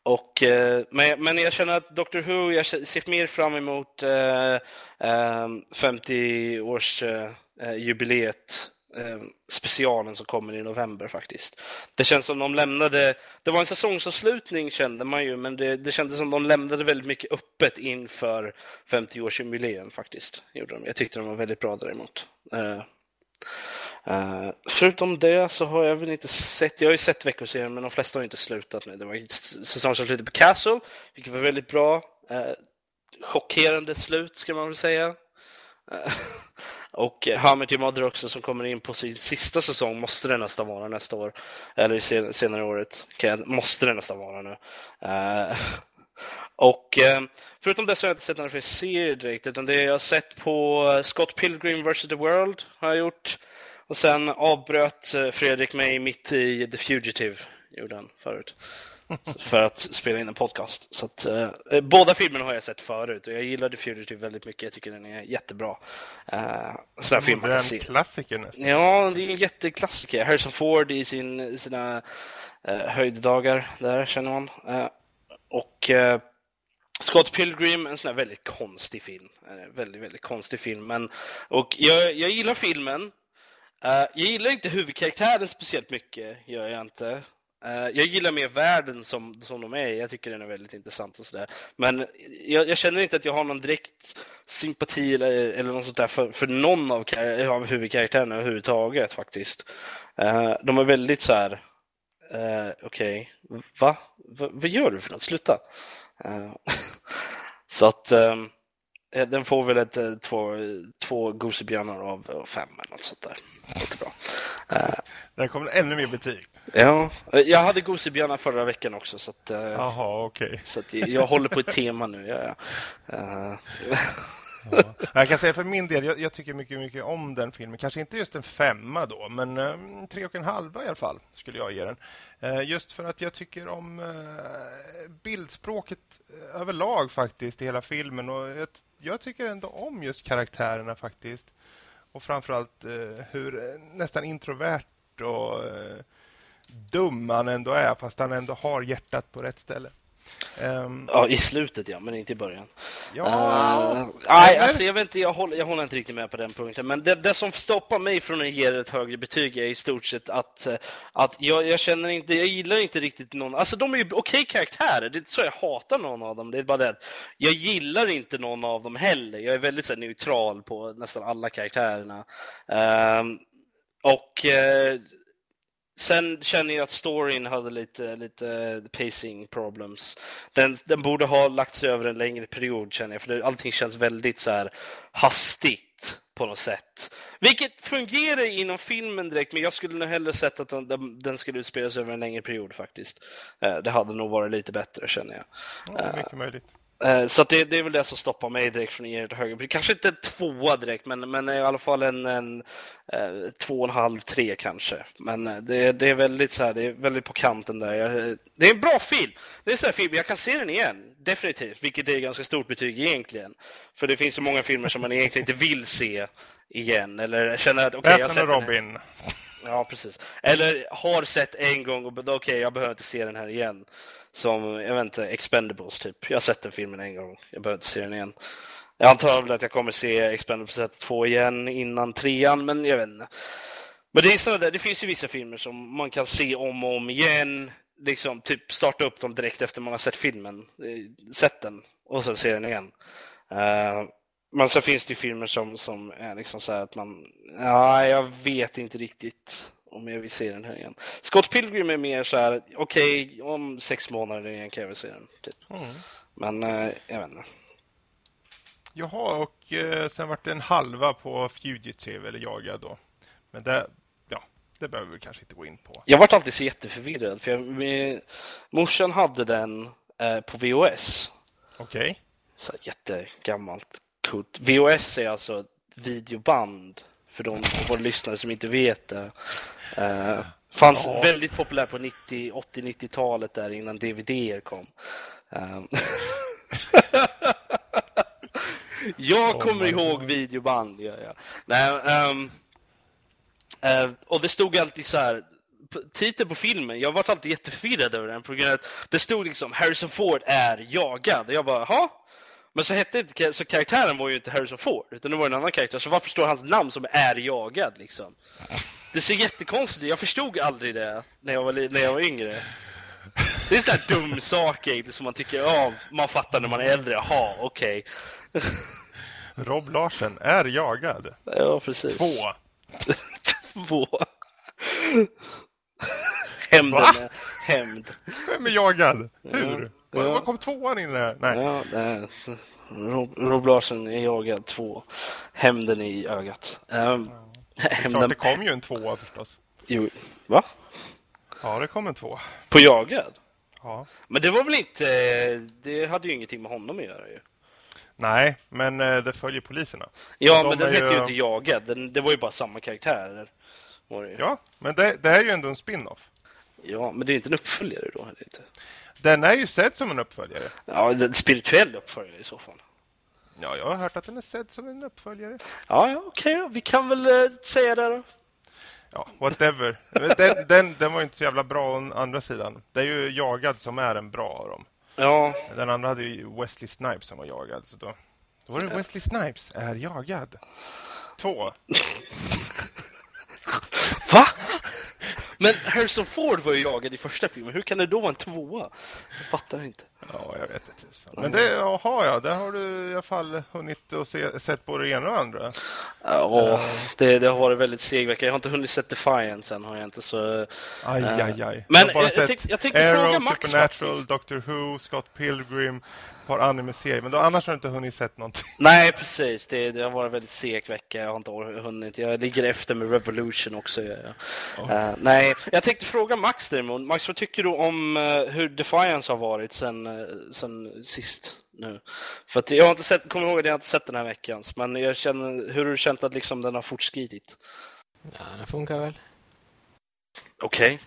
och, uh, men, men jag känner att Doctor Who, jag ser mer fram emot ehm, 50-årsjubileet eh, specialen som kommer i november faktiskt. Det känns som de lämnade, det var en säsongsavslutning kände man ju, men det, det kändes som de lämnade väldigt mycket öppet inför 50-årsjubileum faktiskt. Gjorde de. Jag tyckte de var väldigt bra däremot. Eh, Uh, förutom det så har jag väl inte sett, jag har ju sett veckoserien men de flesta har inte slutat nu. Det var säsongsavslutning på Castle, vilket var väldigt bra. Uh, chockerande slut ska man väl säga. Eh, och How Met Mother också som kommer in på sin sista säsong måste det nästan vara nästa år. Eller senare i året. Måste det nästan vara nu. Uh, [laughs] och uh, förutom det så har jag inte sett några fler serier direkt. Utan det jag har sett på eh, Scott Pilgrim vs. The World har jag gjort. Och sen avbröt Fredrik mig mitt i The Fugitive. Gjorde han förut för att spela in en podcast. Så att, eh, båda filmerna har jag sett förut och jag gillade Fugitive väldigt mycket. Jag tycker den är jättebra. Eh, sån film det är en klassiker nästan. Ja, det är en jätteklassiker. Harrison Ford i sin, sina eh, höjddagar där, känner man. Eh, och eh, Scott Pilgrim, en sån här väldigt konstig film. En väldigt, väldigt konstig film. Men, och jag, jag gillar filmen. jag gillar inte huvudkaraktären speciellt mycket, gör jag inte. Eh, jag gillar mer världen som, som de är Jag tycker den är väldigt intressant och sådär. Men jag, jag, känner inte att jag har någon direkt sympati eller, eller något sånt där för, för någon av, av huvudkaraktärerna överhuvudtaget faktiskt. Uh, de är väldigt så här. Uh, Okej, okay. va? va? Vad gör du för något? Sluta! [laughs] så att um, den får väl ett, två, två gosebjörnar av fem eller något sånt där. Jättebra. Uh, där kommer ännu mer betyg. Ja, jag hade gosebjörnar förra veckan också. Så att, eh, okej. Okay. Så att jag håller på ett tema nu. Ja, ja. Uh. [laughs] Ja. Jag kan säga för min del, jag, jag, tycker mycket, mycket om den filmen. Kanske inte just en femma då, men um, tre och en halva i alla fall skulle jag ge den. Uh, just för att jag tycker om uh, bildspråket överlag faktiskt i hela filmen. Och jag, jag, tycker ändå om just karaktärerna faktiskt. Och framförallt uh, hur nästan introvert och dum han ändå är, fast han ändå har hjärtat på rätt ställe. Um, ja, i slutet ja, men inte i början. Ja, uh, nej, alltså, jag, vet inte, jag, håller, jag håller inte riktigt med på den punkten. Men det, det som stoppar mig från att ge ett högre betyg är i stort sett att, eh, att jag, jag känner inte, jag gillar inte riktigt någon. Alltså de är ju okej okay karaktärer, det är inte så jag hatar någon av dem. Det är bara det jag gillar inte någon av dem heller. Jag är väldigt så här, neutral på nästan alla karaktärerna. Um, och uh, Sen känner jag att storyn hade lite, lite pacing problems. Den, den borde ha lagts över en längre period känner jag, för allting känns väldigt så här hastigt på något sätt. Vilket fungerar inom filmen direkt, men jag skulle nog hellre sett att den, den skulle utspelas över en längre period faktiskt. Eh, det hade nog varit lite bättre känner jag. Ja, mycket möjligt. Eh, så det, det, är väl det som stoppar mig direkt från att det högre Kanske inte en tvåa direkt, men, men i alla fall en, en eh, två och en halv, tre kanske. Men eh, det, det, är väldigt så här, det är väldigt på kanten där. Jag, det är en bra film. Det är en film, jag kan se den igen, definitivt. Vilket är ganska stort betyg egentligen. För det finns så många filmer som man egentligen inte vill se igen. Eller känner att, okej, okay, jag har sett Robin. Den Ja, precis. Eller har sett en gång och okej, okay, jag behöver inte se den här igen. Som, jag vet inte, Expendables typ. Jag har sett den filmen en gång. Jag behöver inte se den igen. Jag antar väl att jag kommer se Expendables 2 igen innan trean, men jag vet inte. Men det är sådana där, det finns ju vissa filmer som man kan se om och om igen. Liksom typ starta upp dem direkt efter man har sett filmen, eh, sett den och sen se den igen. Uh, men så finns det filmer som, som är liksom så här att man, ja, jag vet inte riktigt om jag vill se den här igen. Scott Pilgrim är mer så här, okej, okay, om sex månader igen kan jag väl se den. Typ. Mm. Men eh, jag vet inte. Jaha, och eh, sen vart det en halva på Fugitive, eller Jagad då. Men det, ja, det behöver vi kanske inte gå in på. Jag vart alltid så jätteförvirrad, för jag, med, morsan hade den eh, på VOS. Okej. Okay. Så jättegammalt kult. VOS är alltså videoband för de våra lyssnare som inte vet det. Uh, fanns ja. väldigt populär på 90, 80-90-talet där innan DVD kom. Uh, [laughs] jag kommer oh ihåg videoband. Ja, ja. Nej, um, uh, och det stod alltid så här titeln på filmen, jag var alltid jätteförvirrad över den på grund av att det stod liksom Harrison Ford är jagad. Och jag bara, jaha? Men så hette inte, så karaktären var ju inte Harrison Ford, utan det var en annan karaktär. Så varför står hans namn som är jagad liksom? Det ser jättekonstigt ut. Jag förstod aldrig det när jag var, när jag var yngre. Det är sån där dum sak egentligen som man tycker, ja, man fattar när man är äldre. Jaha, okej. Okay. [laughs] Rob Larsen är jagad. Ja, precis. Två. [laughs] Två. Hämnden hämnd. Vem är jagad? Hur? Ja. Var kom tvåan in där? Nej. Ja, det är, Rob, Larsen är jagad två. Hämnden i ögat. Um, ja. Hämnden... Det kom ju en tvåa förstås. Jo, va? Ja, det kom en tvåa. På jagad? Ja. Men det var väl inte... Det hade ju ingenting med honom att göra ju. Nej, men eh, det följer poliserna. Ja, de men den hette ju inte jagad. Den, det var ju bara samma karaktär. Ja, men det, det är ju ändå en spin-off. Ja, men det är inte en uppföljare då heller inte. Den är ju sedd som en uppföljare. Ja, en spirituell uppföljare i så fall. Ja, jag har hört att den är sedd som en uppföljare. Ja, ja okej. Okay. Vi kan väl äh, säga det då. Ja, whatever. den, den, den var inte så jävla bra å andra sidan. Det är ju Jagad som är en bra av dem. Ja. Den andra hade ju Wesley Snipes som var jagad. Så då, då var det Wesley Snipes är jagad. Två. [laughs] Men Harrison Ford var ju jagad i första filmen. Hur kan det då vara en tvåa? Jag fattar inte. Ja, jag vet inte. Men det har jag. Där har du i alla fall hunnit och se, sett både det ena och andra. Ja, uh, det, det har varit väldigt seg vecka. Jag har inte hunnit sett Defiance än, har jag inte. Så, aj, aj, aj. Men jag, jag, jag, jag tänkte Arrow, fråga Max Supernatural, faktiskt. Doctor Who, Scott Pilgrim, par anime-serier. Men då, annars har du inte hunnit sett någonting. [laughs] Nej, precis. Det, det har varit en väldigt seg vecka. Jag har inte hunnit. Jag ligger efter med Revolution också. Ja, oh. uh, nej, jag tänkte fråga Max däremot. Max, vad tycker du om uh, hur Defiance har varit sen, uh, sen sist? Nu. För att jag har inte sett, kommer ihåg att jag inte sett den här veckan, men jag känner, hur har du känt att liksom den har fortskridit? Ja, den funkar väl. Okej. Okay.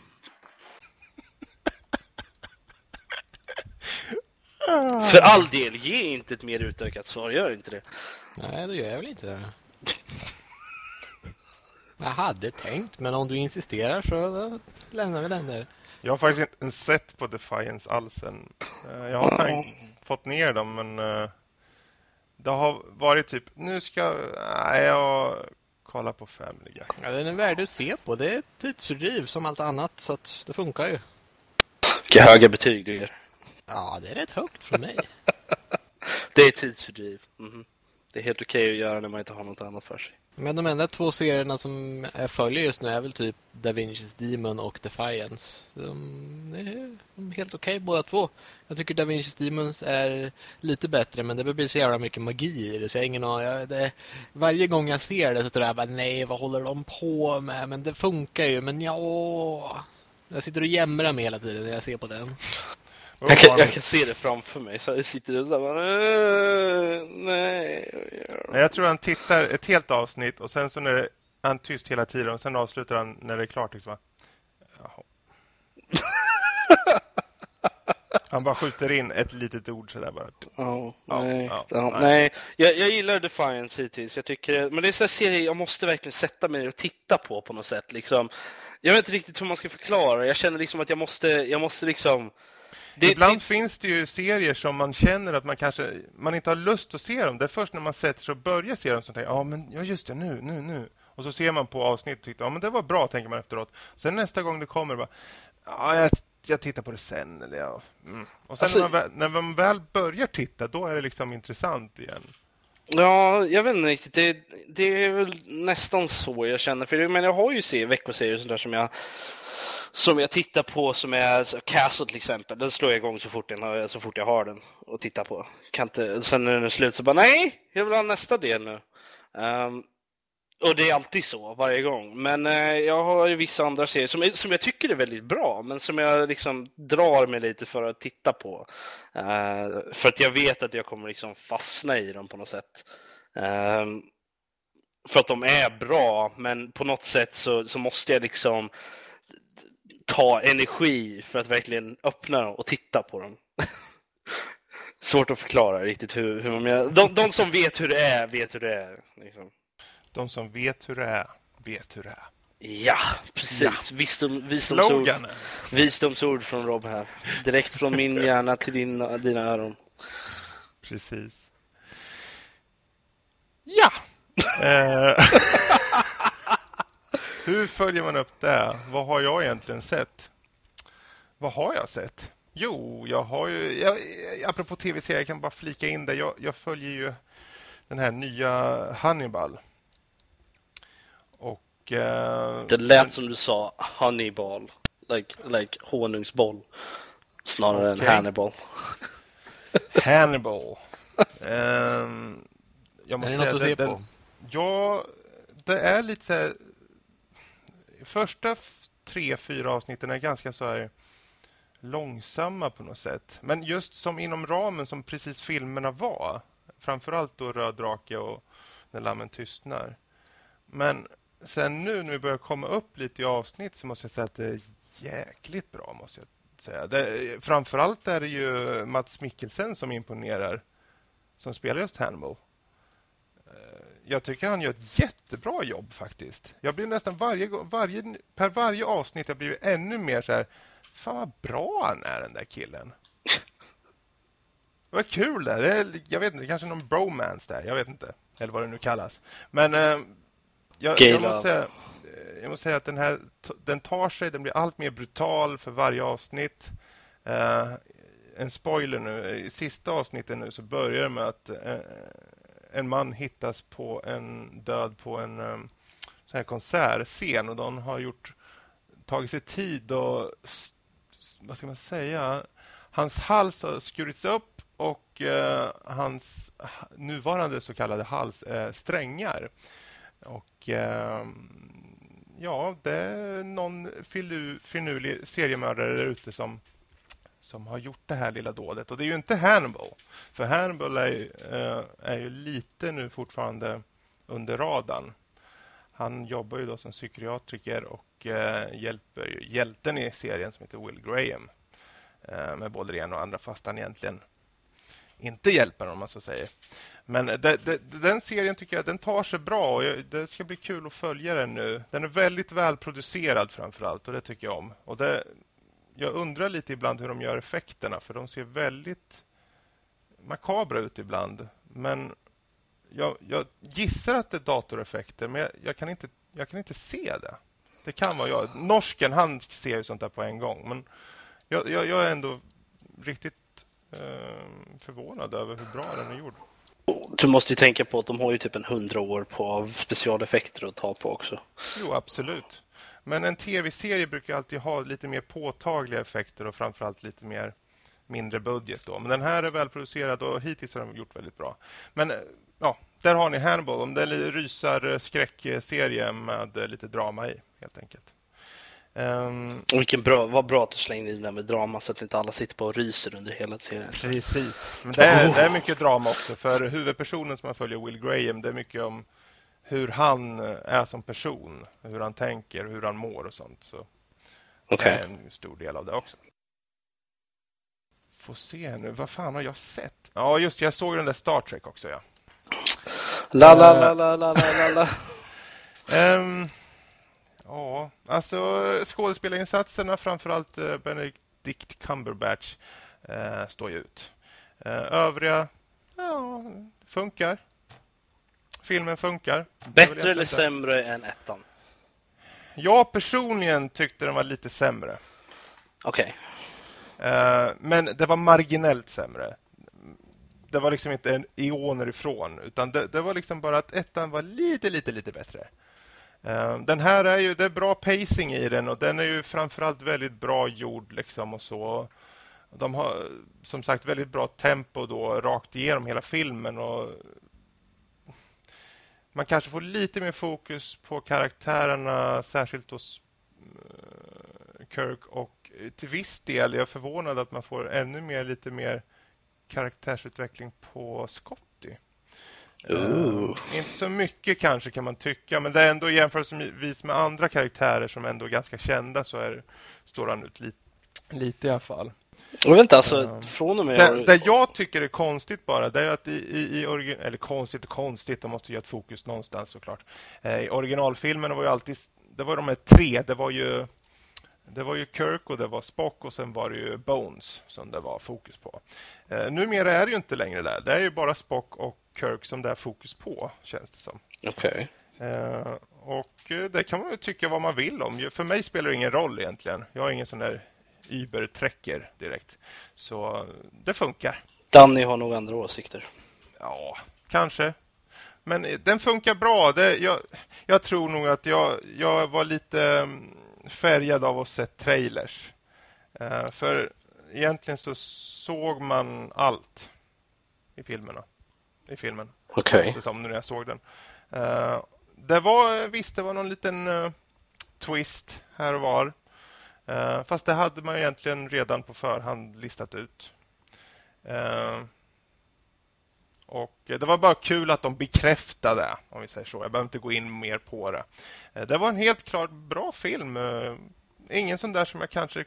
För all del, ge inte ett mer utökat svar, gör inte det. Nej, då gör jag väl inte det. Jag hade tänkt, men om du insisterar så lämnar vi den där. Jag har faktiskt inte sett på Defiance alls än. Eh, jag har tänkt, fått ner dem, men uh, det har varit typ, nu ska uh, jag kolla på Family Guy. Ja, den är värd att se på. Det är ett tidsfördriv som allt annat, så att det funkar ju. Vilka höga betyg du ger. Ja, det är rätt högt för mig. [laughs] det är tidsfördriv. Mm. Det är helt okej okay att göra när man inte har något annat för sig. Men de enda två serierna som jag följer just nu är väl typ Da Vinci's Demon och Defiance. De är helt okej okay, båda två. Jag tycker Da Vinci's Demons är lite bättre men det blir så jävla mycket magi i det så jag ingen aning. Det, varje gång jag ser det så tror jag bara nej vad håller de på med? Men det funkar ju men ja... Jag sitter och jämrar mig hela tiden när jag ser på den. Jag kan, jag kan, se det framför mig. Så jag sitter och så här, nej. Jag tror han tittar ett helt avsnitt och sen så när det, han tyst hela tiden och sen avslutar han när det är klart. Liksom. [laughs] Han bara skjuter in ett litet ord sådär bara. Oh, ja, nej. Ja, ja, nej. Jag, jag gillar Defiance hittills. Jag tycker, men det är en serie jag måste verkligen sätta mig och titta på på något sätt. Liksom. Jag vet inte riktigt hur man ska förklara. Jag känner liksom att jag måste, jag måste liksom det, Ibland det... finns det ju serier som man känner att man kanske man inte har lust att se dem. Det är först när man sätter sig och börjar se dem som tänker ja men ja just det nu nu nu. Och så ser man på avsnitt och tycker ja men det var bra tänker man efteråt. Sen nästa gång det kommer bara ja jag, jag tittar på det sen eller ja. Mm. Och sen alltså... när, man väl, när man väl börjar titta då är det liksom intressant igen. Ja, jag vet inte riktigt. Det, det är väl nästan så jag känner. För men jag har ju se, veckoserier sånt där som jag som jag tittar på som är Castle till exempel. Den slår jag igång så fort, den, så fort jag har den och tittar på. Kan inte, sen när den är slut så bara nej, jag vill ha nästa del nu. Um, och det är alltid så varje gång. Men uh, jag har ju vissa andra serier som, som jag tycker är väldigt bra, men som jag liksom drar mig lite för att titta på. Uh, för att jag vet att jag kommer liksom fastna i dem på något sätt. Um, för att de är bra, men på något sätt så, så måste jag liksom ta energi för att verkligen öppna dem och titta på dem. [laughs] Svårt att förklara riktigt hur, hur man menar. De, de, som vet hur det är, vet hur det är. Liksom. De som vet hur det är, vet hur det är. Ja, precis. Ja. Visdom, visdomsord, visdomsord från Rob här. Direkt från min [laughs] hjärna till din, dina öron. Precis. Ja! [laughs] Hur följer man upp det? Vad har jag egentligen sett? Vad har jag sett? Jo, jag har ju... Jag, apropå tv-serier, jag kan bara flika in det. Jag, jag, följer ju den här nya Hannibal. Och... Eh, det lät men... som du sa Honeyball. Like, like honungsboll. Snarare okay. än Hannibal. [laughs] Hannibal. um, jag måste är det något att se på? ja, det är lite så här första tre, fyra avsnitten är ganska så här långsamma på något sätt. Men just som inom ramen som precis filmerna var. Framförallt då Röd drake och När lammen tystnar. Men sen nu när vi börjar komma upp lite i avsnitt så måste jag säga att det är jäkligt bra. måste jag säga. Det, framförallt är det ju Mats Mikkelsen som imponerar som spelar just Hannibal eh, jag tycker han gör ett jättebra jobb faktiskt. Jag blir nästan varje, varje per varje avsnitt jag blir ännu mer så här fan vad bra han är den där killen. Vad kul det är. Jag vet inte, kanske någon bromance där. Jag vet inte. Eller vad det nu kallas. Men eh, jag, jag måste säga, jag måste säga att den här den tar sig, den blir allt mer brutal för varje avsnitt. Uh, en spoiler nu. I sista avsnittet nu så börjar det med att uh, en man hittas på en död på en um, sån här konsertscen och de har gjort tagit sig tid och vad ska man säga? Hans hals har skurits upp och uh, hans nuvarande så kallade hals är strängar. Och uh, ja, det är någon finurlig seriemördare där ute som som har gjort det här lilla dådet. Och det är ju inte Hannibal. För Hannibal är, uh, är ju lite nu fortfarande under radarn. Han jobbar ju då som psykiatriker och eh, hjälper hjälten i serien som heter Will Graham eh, med både det ena och andra fast han egentligen inte hjälper om man så säger. Men de, de, den serien tycker jag den tar sig bra och jag, det ska bli kul att följa den nu. Den är väldigt välproducerad framförallt och det tycker jag om. Och det, jag undrar lite ibland hur de gör effekterna för de ser väldigt makabra ut ibland. Men jag, jag gissar att det är datoreffekter men jag, jag, kan inte, jag kan inte se det. Det kan vara jag. Norsken han ser ju sånt där på en gång men jag, jag, jag är ändå riktigt eh, förvånad över hur bra den är gjord. Du måste ju tänka på att de har ju typ en hundra år på specialeffekter att ta på också. Jo, absolut. Men en tv-serie brukar alltid ha lite mer påtagliga effekter och framförallt lite mer mindre budget. Då. Men den här är välproducerad och hittills har de gjort väldigt bra. Men eh, ja, där har ni Hannibal. Om det är en rysar skräckserie med lite drama i, helt enkelt. Um, Vilken bra, vad bra att du slängde in det med drama så att inte alla sitter på och ryser under hela serien. Precis. Men det är, det är mycket drama också. För huvudpersonen som man följer, Will Graham, det är mycket om hur han är som person. Hur han tänker, hur han mår och sånt. Så okay. det är en stor del av det också. Får se nu, vad fan har jag sett? Ja, just jag såg den där Star Trek också, ja. La, la, la, la, la, la, la. um, [laughs] Ja, alltså skådespelarinsatserna, framförallt eh, Benedict Cumberbatch, eh, står ju ut. Eh, övriga, ja, funkar. Filmen funkar. Bättre eller sämre än ettan? Jag personligen tyckte den var lite sämre. Okej. Okay. Eh, men det var marginellt sämre. Det var liksom inte en ioner ifrån, utan det, det var liksom bara att ettan var lite, lite, lite bättre. Eh, den här är ju, det är bra pacing i den och den är ju framförallt väldigt bra gjord liksom och så. De har som sagt väldigt bra tempo då rakt igenom hela filmen och man kanske får lite mer fokus på karaktärerna, särskilt hos eh, Kirk. Och till viss del är jag förvånad att man får ännu mer lite mer karaktärsutveckling på Scott Uh, inte så mycket kanske kan man tycka, men det är ändå jämförelsevis med andra karaktärer som ändå är ganska kända så är, står han ut lite, lite i alla fall. Jag vet inte, alltså uh, från och med... Det, det, jag tycker är konstigt bara, det är att i, i, i origin, eller konstigt och konstigt, de måste ju ha ett fokus någonstans såklart. Eh, I originalfilmen var ju alltid, det var de här tre, det var ju det var ju Kirk och det var Spock och sen var det ju Bones som det var fokus på. Eh, numera är det ju inte längre där. Det är ju bara Spock och Kirk som det är fokus på, känns det som. Okej. Okay. Eh, och eh, det kan man ju tycka vad man vill om. För mig spelar det ingen roll egentligen. Jag har ingen sån där Uber-trekker direkt. Så det funkar. Danny har nog andra åsikter. Ja, kanske. Men eh, den funkar bra. Det, jag, jag tror nog att jag, jag var lite mm, färgad av att se trailers. Uh, för egentligen så såg man allt i filmerna. I filmen. Okej. Okay. Som när jag såg den. Uh, det var, visst, det var någon liten uh, twist här och var. Uh, fast det hade man egentligen redan på förhand listat ut. Eh, och Det var bara kul att de bekräftade, om vi säger så. Jag behöver inte gå in mer på det. Eh, det var en helt klart bra film. ingen sån där som jag kanske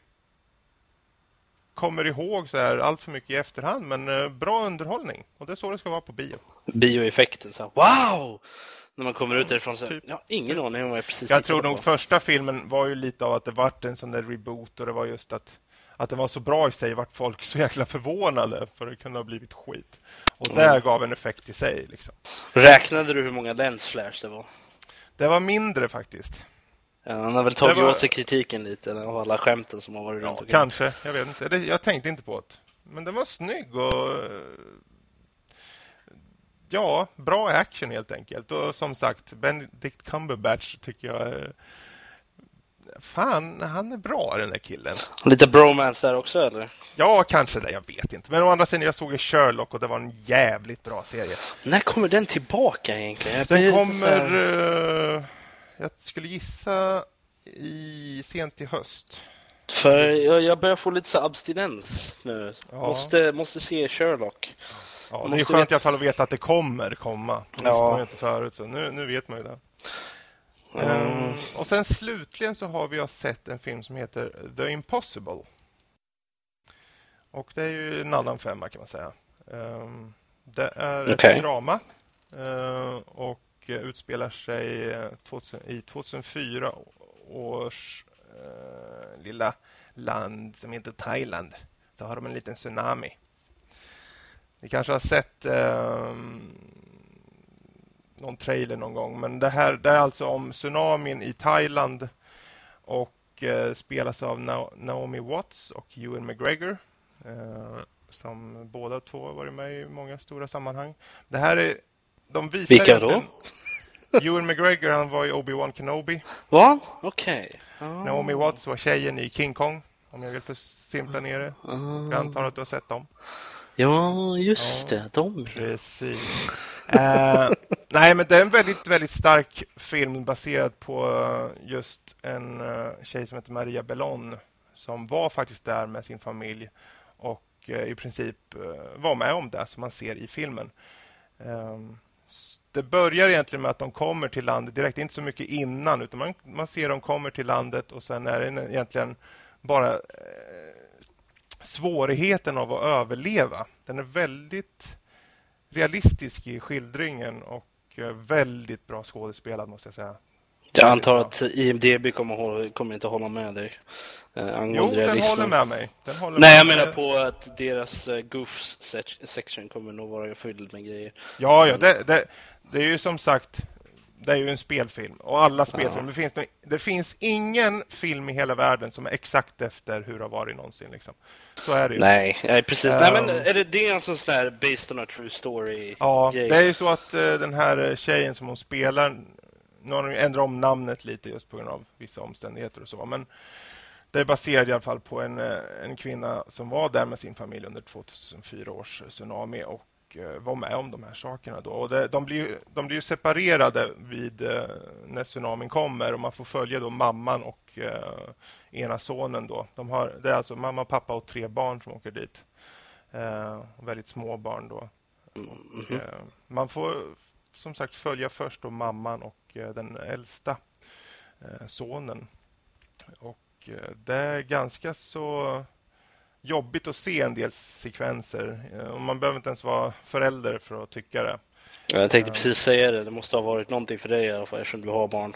kommer ihåg så här allt för mycket i efterhand. Men bra underhållning. Och det är så det ska vara på bio. Bioeffekten så här, wow! När man kommer ut därifrån så typ. ja, ingen typ. aning om vad jag precis Jag tror nog på. första filmen var ju lite av att det vart en sån där reboot och det var just att att den var så bra i sig vart folk så jäkla förvånade för det kunde ha blivit skit. Och mm. det gav en effekt i sig. Liksom. Räknade du hur många lensflares det var? Det var mindre faktiskt. Ja, han har väl tagit var... åt sig kritiken lite av alla skämten som har varit ja, runt omkring. Kanske, jag vet inte. Jag tänkte inte på det. Men den var snygg och ja, bra action helt enkelt. Och som sagt, Benedict Cumberbatch tycker jag Fan, han är bra den där killen. Lite bromance där också eller? Ja, kanske det. Jag vet inte. Men å andra sidan, jag såg ju Sherlock och det var en jävligt bra serie. När kommer den tillbaka egentligen? Den kommer... Uh, jag skulle gissa i sent i höst. För jag, jag börjar få lite så abstinens nu. Ja. Måste, måste se Sherlock. Ja, det är skönt veta... i alla fall att veta att det kommer komma. Det ja. man inte förut, så nu, nu vet man ju det. Mm. Um, och sen slutligen så har vi sett en film som heter The Impossible. Och det är ju en annan femma kan man säga. Um, det är okay. ett drama uh, och utspelar sig 2000, i 2004 års uh, lilla land som heter Thailand. Så har de en liten tsunami. Ni kanske har sett um, någon trailer någon gång. Men det här det är alltså om tsunamin i Thailand och eh, spelas av Naomi Watts och Ewan McGregor. Eh, som båda två har varit med i många stora sammanhang. Det här är... De visar Vilka då? Ewan McGregor han var i Obi-Wan Kenobi. Va? Okej. Okay. Oh. Naomi Watts var tjejen i King Kong. Om jag vill för simpla ner det. Jag antar att du har sett dem. Ja, just ja, det. De. Precis. uh, [laughs] nej, men det är en väldigt, väldigt stark film baserad på just en uh, tjej som heter Maria Bellon som var faktiskt där med sin familj och uh, i princip var med om det som man ser i filmen. Um, det börjar egentligen med att de kommer till landet direkt, inte så mycket innan utan man, man ser dem kommer till landet och sen är det egentligen bara svårigheten av att överleva. Den är väldigt realistisk i skildringen och eh, väldigt bra skådespelad måste jag säga. Jag antar att IMDB kommer, kommer inte hålla med dig. Eh, jo, den håller med mig. Håller Nej, jag menar på att deras uh, goofs section kommer nog vara fylld med grejer. Ja, ja, det, det, det är ju som sagt det är ju en spelfilm och alla spelfilmer. Ja. Det, finns, det finns ingen film i hela världen som är exakt efter hur det har varit någonsin. Liksom. Så är det ju. Nej, nej precis. Um, nej, men är det, det är en sån där based on a true story? Ja, grej? det är ju så att uh, den här tjejen som hon spelar, nu har de ändrat om namnet lite just på grund av vissa omständigheter och så. Men det är baserat i alla fall på en, eh, en kvinna som var där med sin familj under 2004 års tsunami och Eh, var med om de här sakerna. Då. Och det, de, blir, de blir separerade vid, eh, när tsunamin kommer och man får följa då mamman och eh, ena sonen. Då. De har, det är alltså mamma, pappa och tre barn som åker dit. Eh, väldigt små barn. då. Mm -hmm. eh, man får som sagt följa först då mamman och eh, den äldsta sonen. Och det är ganska så jobbigt att se en del sekvenser. Eh, man behöver inte ens vara förälder för att tycka det. Jag tänkte precis säga det. Det måste ha varit någonting för dig i alla fall eftersom du har barn.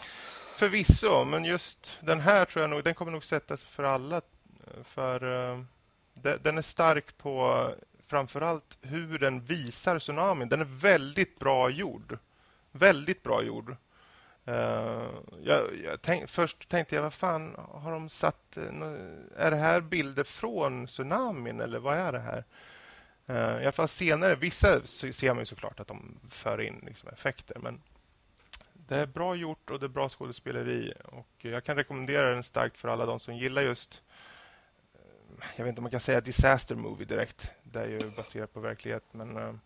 Förvisso, men just den här tror jag nog, den kommer nog sätta sig för alla. För uh, den är stark på framförallt hur den visar tsunamin. Den är väldigt bra gjord. Väldigt bra gjord. Uh, jag, jag tänk, först tänkte jag, vad fan har de satt... Eh, är det här bilder från tsunamin eller vad är det här? Uh, I alla fall senare, vissa ser man ju såklart att de för in liksom effekter. Men det är bra gjort och det är bra skådespeleri. Och jag kan rekommendera den starkt för alla de som gillar just... Jag vet inte om man kan säga disaster movie direkt. Det är ju baserat på verklighet. Men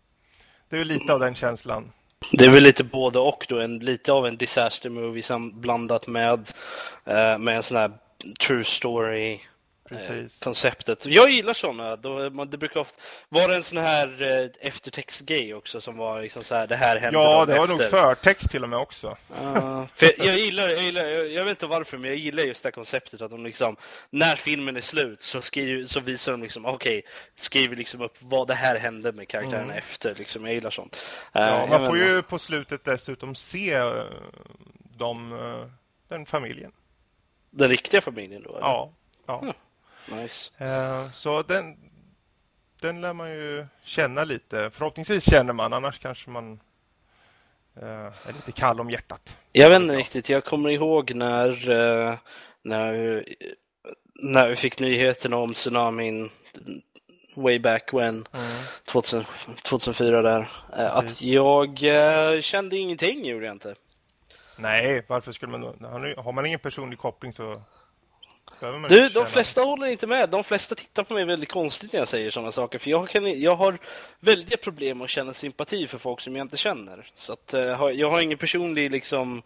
det är lite av den känslan. Det är väl lite både och då, en, lite av en disaster movie som blandat med, eh, med en sån här true story Precis. konceptet. Jag gillar sådana. det brukar ofta vara en sån här eh, eftertextgrej också som var liksom så här, det här hände Ja, det var efter. nog förtext till och med också. Uh, för jag, gillar, jag gillar, jag vet inte varför, men jag gillar just det konceptet att de liksom, när filmen är slut så, skriver, så visar de liksom, okej, okay, skriver liksom upp vad det här hände med karaktärerna mm. efter. Liksom, jag gillar sånt. Uh, ja, man får ju på slutet dessutom se de, den familjen. Den riktiga familjen då? Eller? Ja. ja. Hmm. Nice. Eh, så den, den lär man ju känna lite. Förhoppningsvis känner man, annars kanske man är lite kall om hjärtat. Jag vet inte riktigt. Jag kommer ihåg när, när, när vi fick nyheterna om tsunamin way back when, mm. 2000, 2004 där, Precis. att jag kände ingenting gjorde jag inte. Nej, varför skulle man Har man ingen personlig koppling så du, de flesta håller inte med. De flesta tittar på mig väldigt konstigt när jag säger sådana saker. För jag, kan, jag har väldiga problem att känna sympati för folk som jag inte känner. Så att, uh, jag har ingen personlig liksom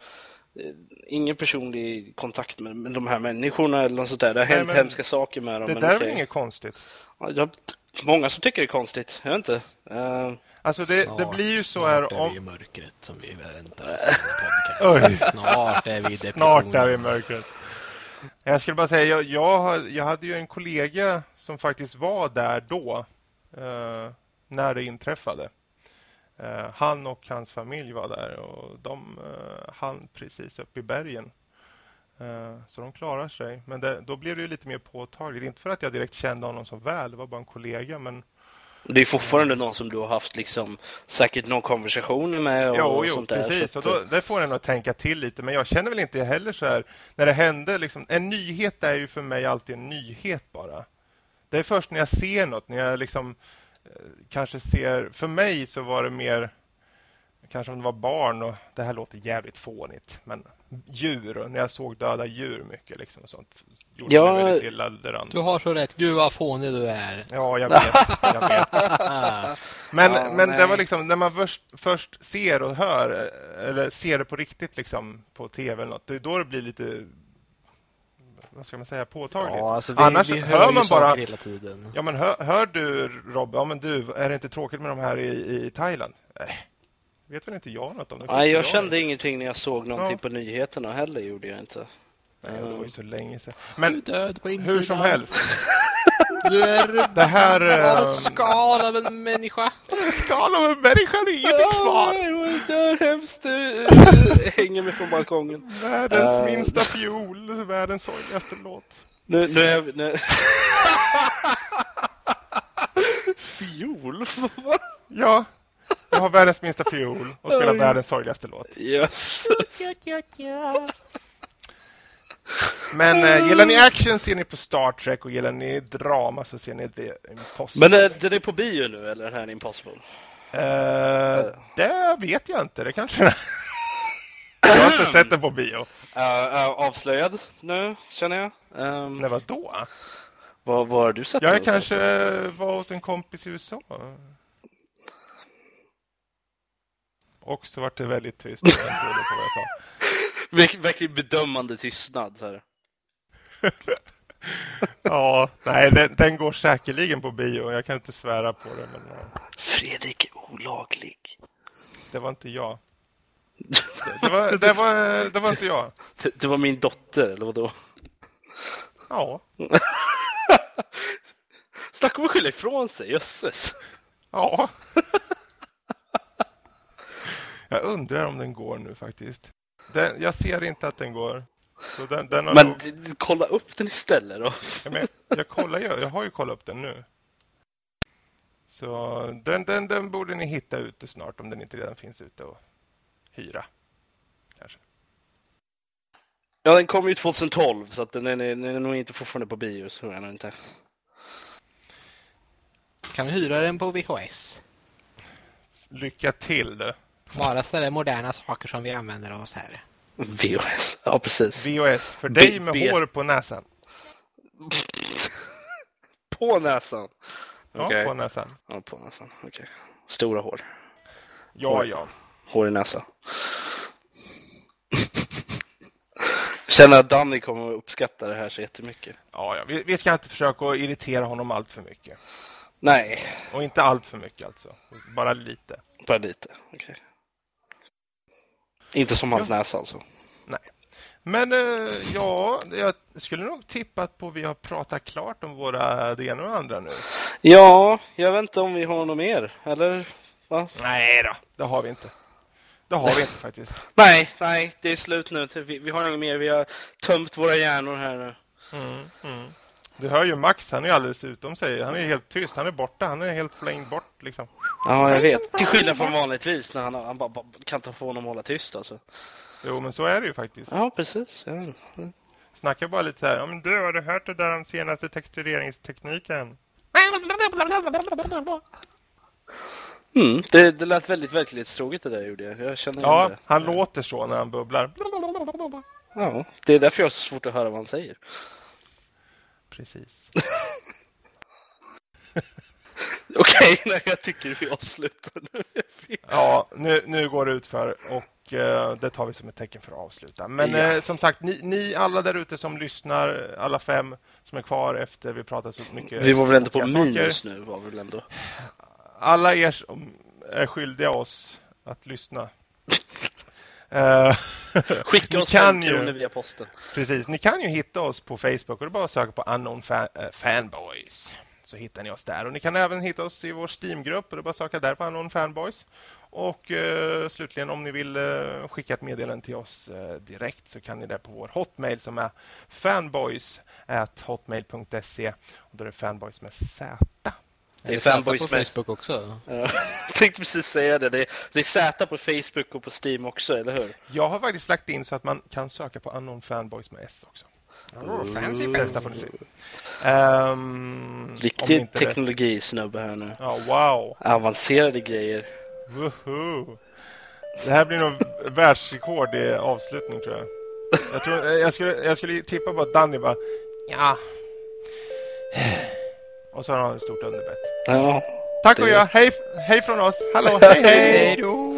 uh, ingen personlig kontakt med, med de här människorna eller något sånt där. Det har Nej, hänt hemska saker med dem. Det där okay. är inget konstigt. Ja, många som tycker det är konstigt. Jag vet inte. Uh, Alltså det, snart, det blir ju så här om... Snart är vi i mörkret som vi väntar oss. snart är vi i depressionen. Snart är vi i mörkret. Jag skulle bara säga, jag, jag, jag hade ju en kollega som faktiskt var där då, eh, när det inträffade. Eh, han och hans familj var där och de eh, hann precis upp i bergen. Eh, så de klarar sig. Men det, då blev det ju lite mer påtagligt. Inte för att jag direkt kände honom så väl, det var bara en kollega. Men det är fortfarande någon som du har haft liksom, säkert någon konversation med. Och, jo, jo, sånt där, precis. Och då, det får en att tänka till lite. Men jag känner väl inte heller så här, när det hände, liksom, en nyhet är ju för mig alltid en nyhet bara. Det är först när jag ser något, när jag liksom eh, kanske ser, för mig så var det mer, kanske om det var barn och det här låter jävligt fånigt, men djur, när jag såg döda djur mycket liksom och sånt gjorde ja, mig väldigt illa däran. Du har så rätt. Gud vad fånig du är. Ja, jag vet. jag vet. [laughs] Men, ja, men det var liksom när man först, först, ser och hör eller ser det på riktigt liksom på tv eller något, det är då det blir lite vad ska man säga, påtagligt. Ja, alltså vi, Annars vi hör, hör man bara hela tiden. Ja, men hör, hör du Rob, ja men du, är det inte tråkigt med de här i, i Thailand? Äh, vet väl inte jag något om det. Nej, jag, jag kände ingenting när jag såg någonting ja. på nyheterna heller, gjorde jag inte. Nej, det var ju så länge sedan. Men död på hur som helst. [laughs] Du är det här är ett skal av en människa. En skal av en människa, det är ingenting kvar. Det är hemskt. Du [laughs] hänger mig från balkongen. Världens uh, minsta fiol, världens sorgligaste låt. Nu, nu är vi... Nu. [laughs] fiol? ja, jag har världens minsta fiol och spelar världens sorgligaste låt. Jösses. Men äh, gillar ni action ser ni på Star Trek och gillar ni drama så ser ni The Impossible. Men är eh, den är på bio nu eller den här Impossible? Uh, det vet jag inte, det kanske [laughs] Jag har inte sett den på bio. Uh, uh, avslöjad nu, känner jag. Um, Nej, vadå? Vad har du sett? Jag kanske var hos en kompis i USA. Och så vart det väldigt tyst. Jag trodde på vad jag sa. [laughs] Verk, verkligen bedömande tystnad. Så här. [laughs] ja, nej, den, den, går säkerligen på bio. Jag kan inte svära på det. Men... Fredrik olaglig. Det var inte jag. [laughs] Det, det, var, det, var, det var inte jag. Det, det var min dotter, eller vadå? Ja. Snacka om att skylla ifrån sig, jösses. Ja. Jag undrar om den går nu faktiskt. Den, jag ser inte att den går. Den, den Men nog... kolla upp den istället då. Ja, men jag, kollar ju, jag har ju kollat upp den nu. Så den, den, den borde ni hitta ute snart om den inte redan finns ute och hyra. Kanske. Ja, den kom ju 2012 så att den är, den är nog inte fortfarande på bio. Så är den inte. Kan vi hyra den på VHS? Lycka till. Bara sådana moderna saker som vi använder oss här. VOS, ja precis. VOS, för dig med B hår på näsan. [laughs] på näsan? Ja, okay. på näsan. Ja, på näsan. Okej. Okay. Stora hår. Ja, hår. ja. Hår i näsan. känner att Danny kommer att uppskatta det här så jättemycket. Ja, ja. Vi, vi ska inte försöka irritera honom allt för mycket. Nej. Och inte allt för mycket alltså. Bara lite. Bara lite, okej. Okay. Inte som hans ja. näsa alltså. Nej. Men eh, ja, jag skulle nog tippat på att vi har pratat klart om våra det ena och andra nu. Ja, jag vet inte om vi har något mer, eller? Va? Nej då, det har vi inte. Det har vi inte faktiskt. Nej, nej, det är slut nu. Vi, vi har inget mer. Vi har tömt våra hjärnor här nu. Mm, mm. Du hör ju Max, han är alldeles utom sig. Han är helt tyst, han är borta. Han är helt flängd bort liksom. Ja, jag vet. Till skillnad från vanligtvis när han, han bara, bara kan ta få honom att hålla tyst alltså. Jo, men så är det ju faktiskt. Ja, precis. Ja. Snacka bara lite så här. Ja, men du, har du hört det där om senaste textureringstekniken? Mm, det, det lät väldigt verklighetstroget det där gjorde jag. jag känner ja, han låter så när han bubblar. Ja, det är därför jag har så svårt att höra vad han säger. Precis. [laughs] Okej, okay, jag tycker vi avslutar nu. [laughs] ja, nu, nu går det ut för och uh, det tar vi som ett tecken för att avsluta. Men ja. uh, som sagt, ni, ni alla där ute som lyssnar, alla fem som är kvar efter vi pratat så mycket. Vi var väl ändå på minus saker. nu, var väl ändå. Alla er som är skyldiga oss att lyssna. [laughs] Uh, [laughs] Skicka oss fem kronor via posten. Precis, ni kan ju hitta oss på Facebook och det är bara att söka på Unknown fan, uh, Fanboys så hittar ni oss där. Och Ni kan även hitta oss i vår Steam-grupp. Det är bara att söka där på Unknown Fanboys. Och eh, slutligen om ni vill eh, skicka ett meddelande till oss eh, direkt så kan ni det på vår hotmail som är fanboys@hotmail.se och då är det fanboys med Z. Det är, fanboys på med... Facebook också. Ja, jag [laughs] tänkte precis säga det. Det är, det är Z på Facebook och på Steam också, eller hur? Jag har faktiskt lagt in så att man kan söka på Unknown Fanboys med S också. Oh, fancy, fancy. Um, Riktig teknologisnubbe här nu. Ja, wow. Avancerade grejer. Woohoo. Det här blir nog [laughs] världsrekord i avslutning tror jag. Jag, tror, jag, skulle, jag skulle tippa på att Danny bara ja. Och så har han ett stort underbett. Ja. Tack och ja. Hej, hej från oss. Hallå, hej hej. hej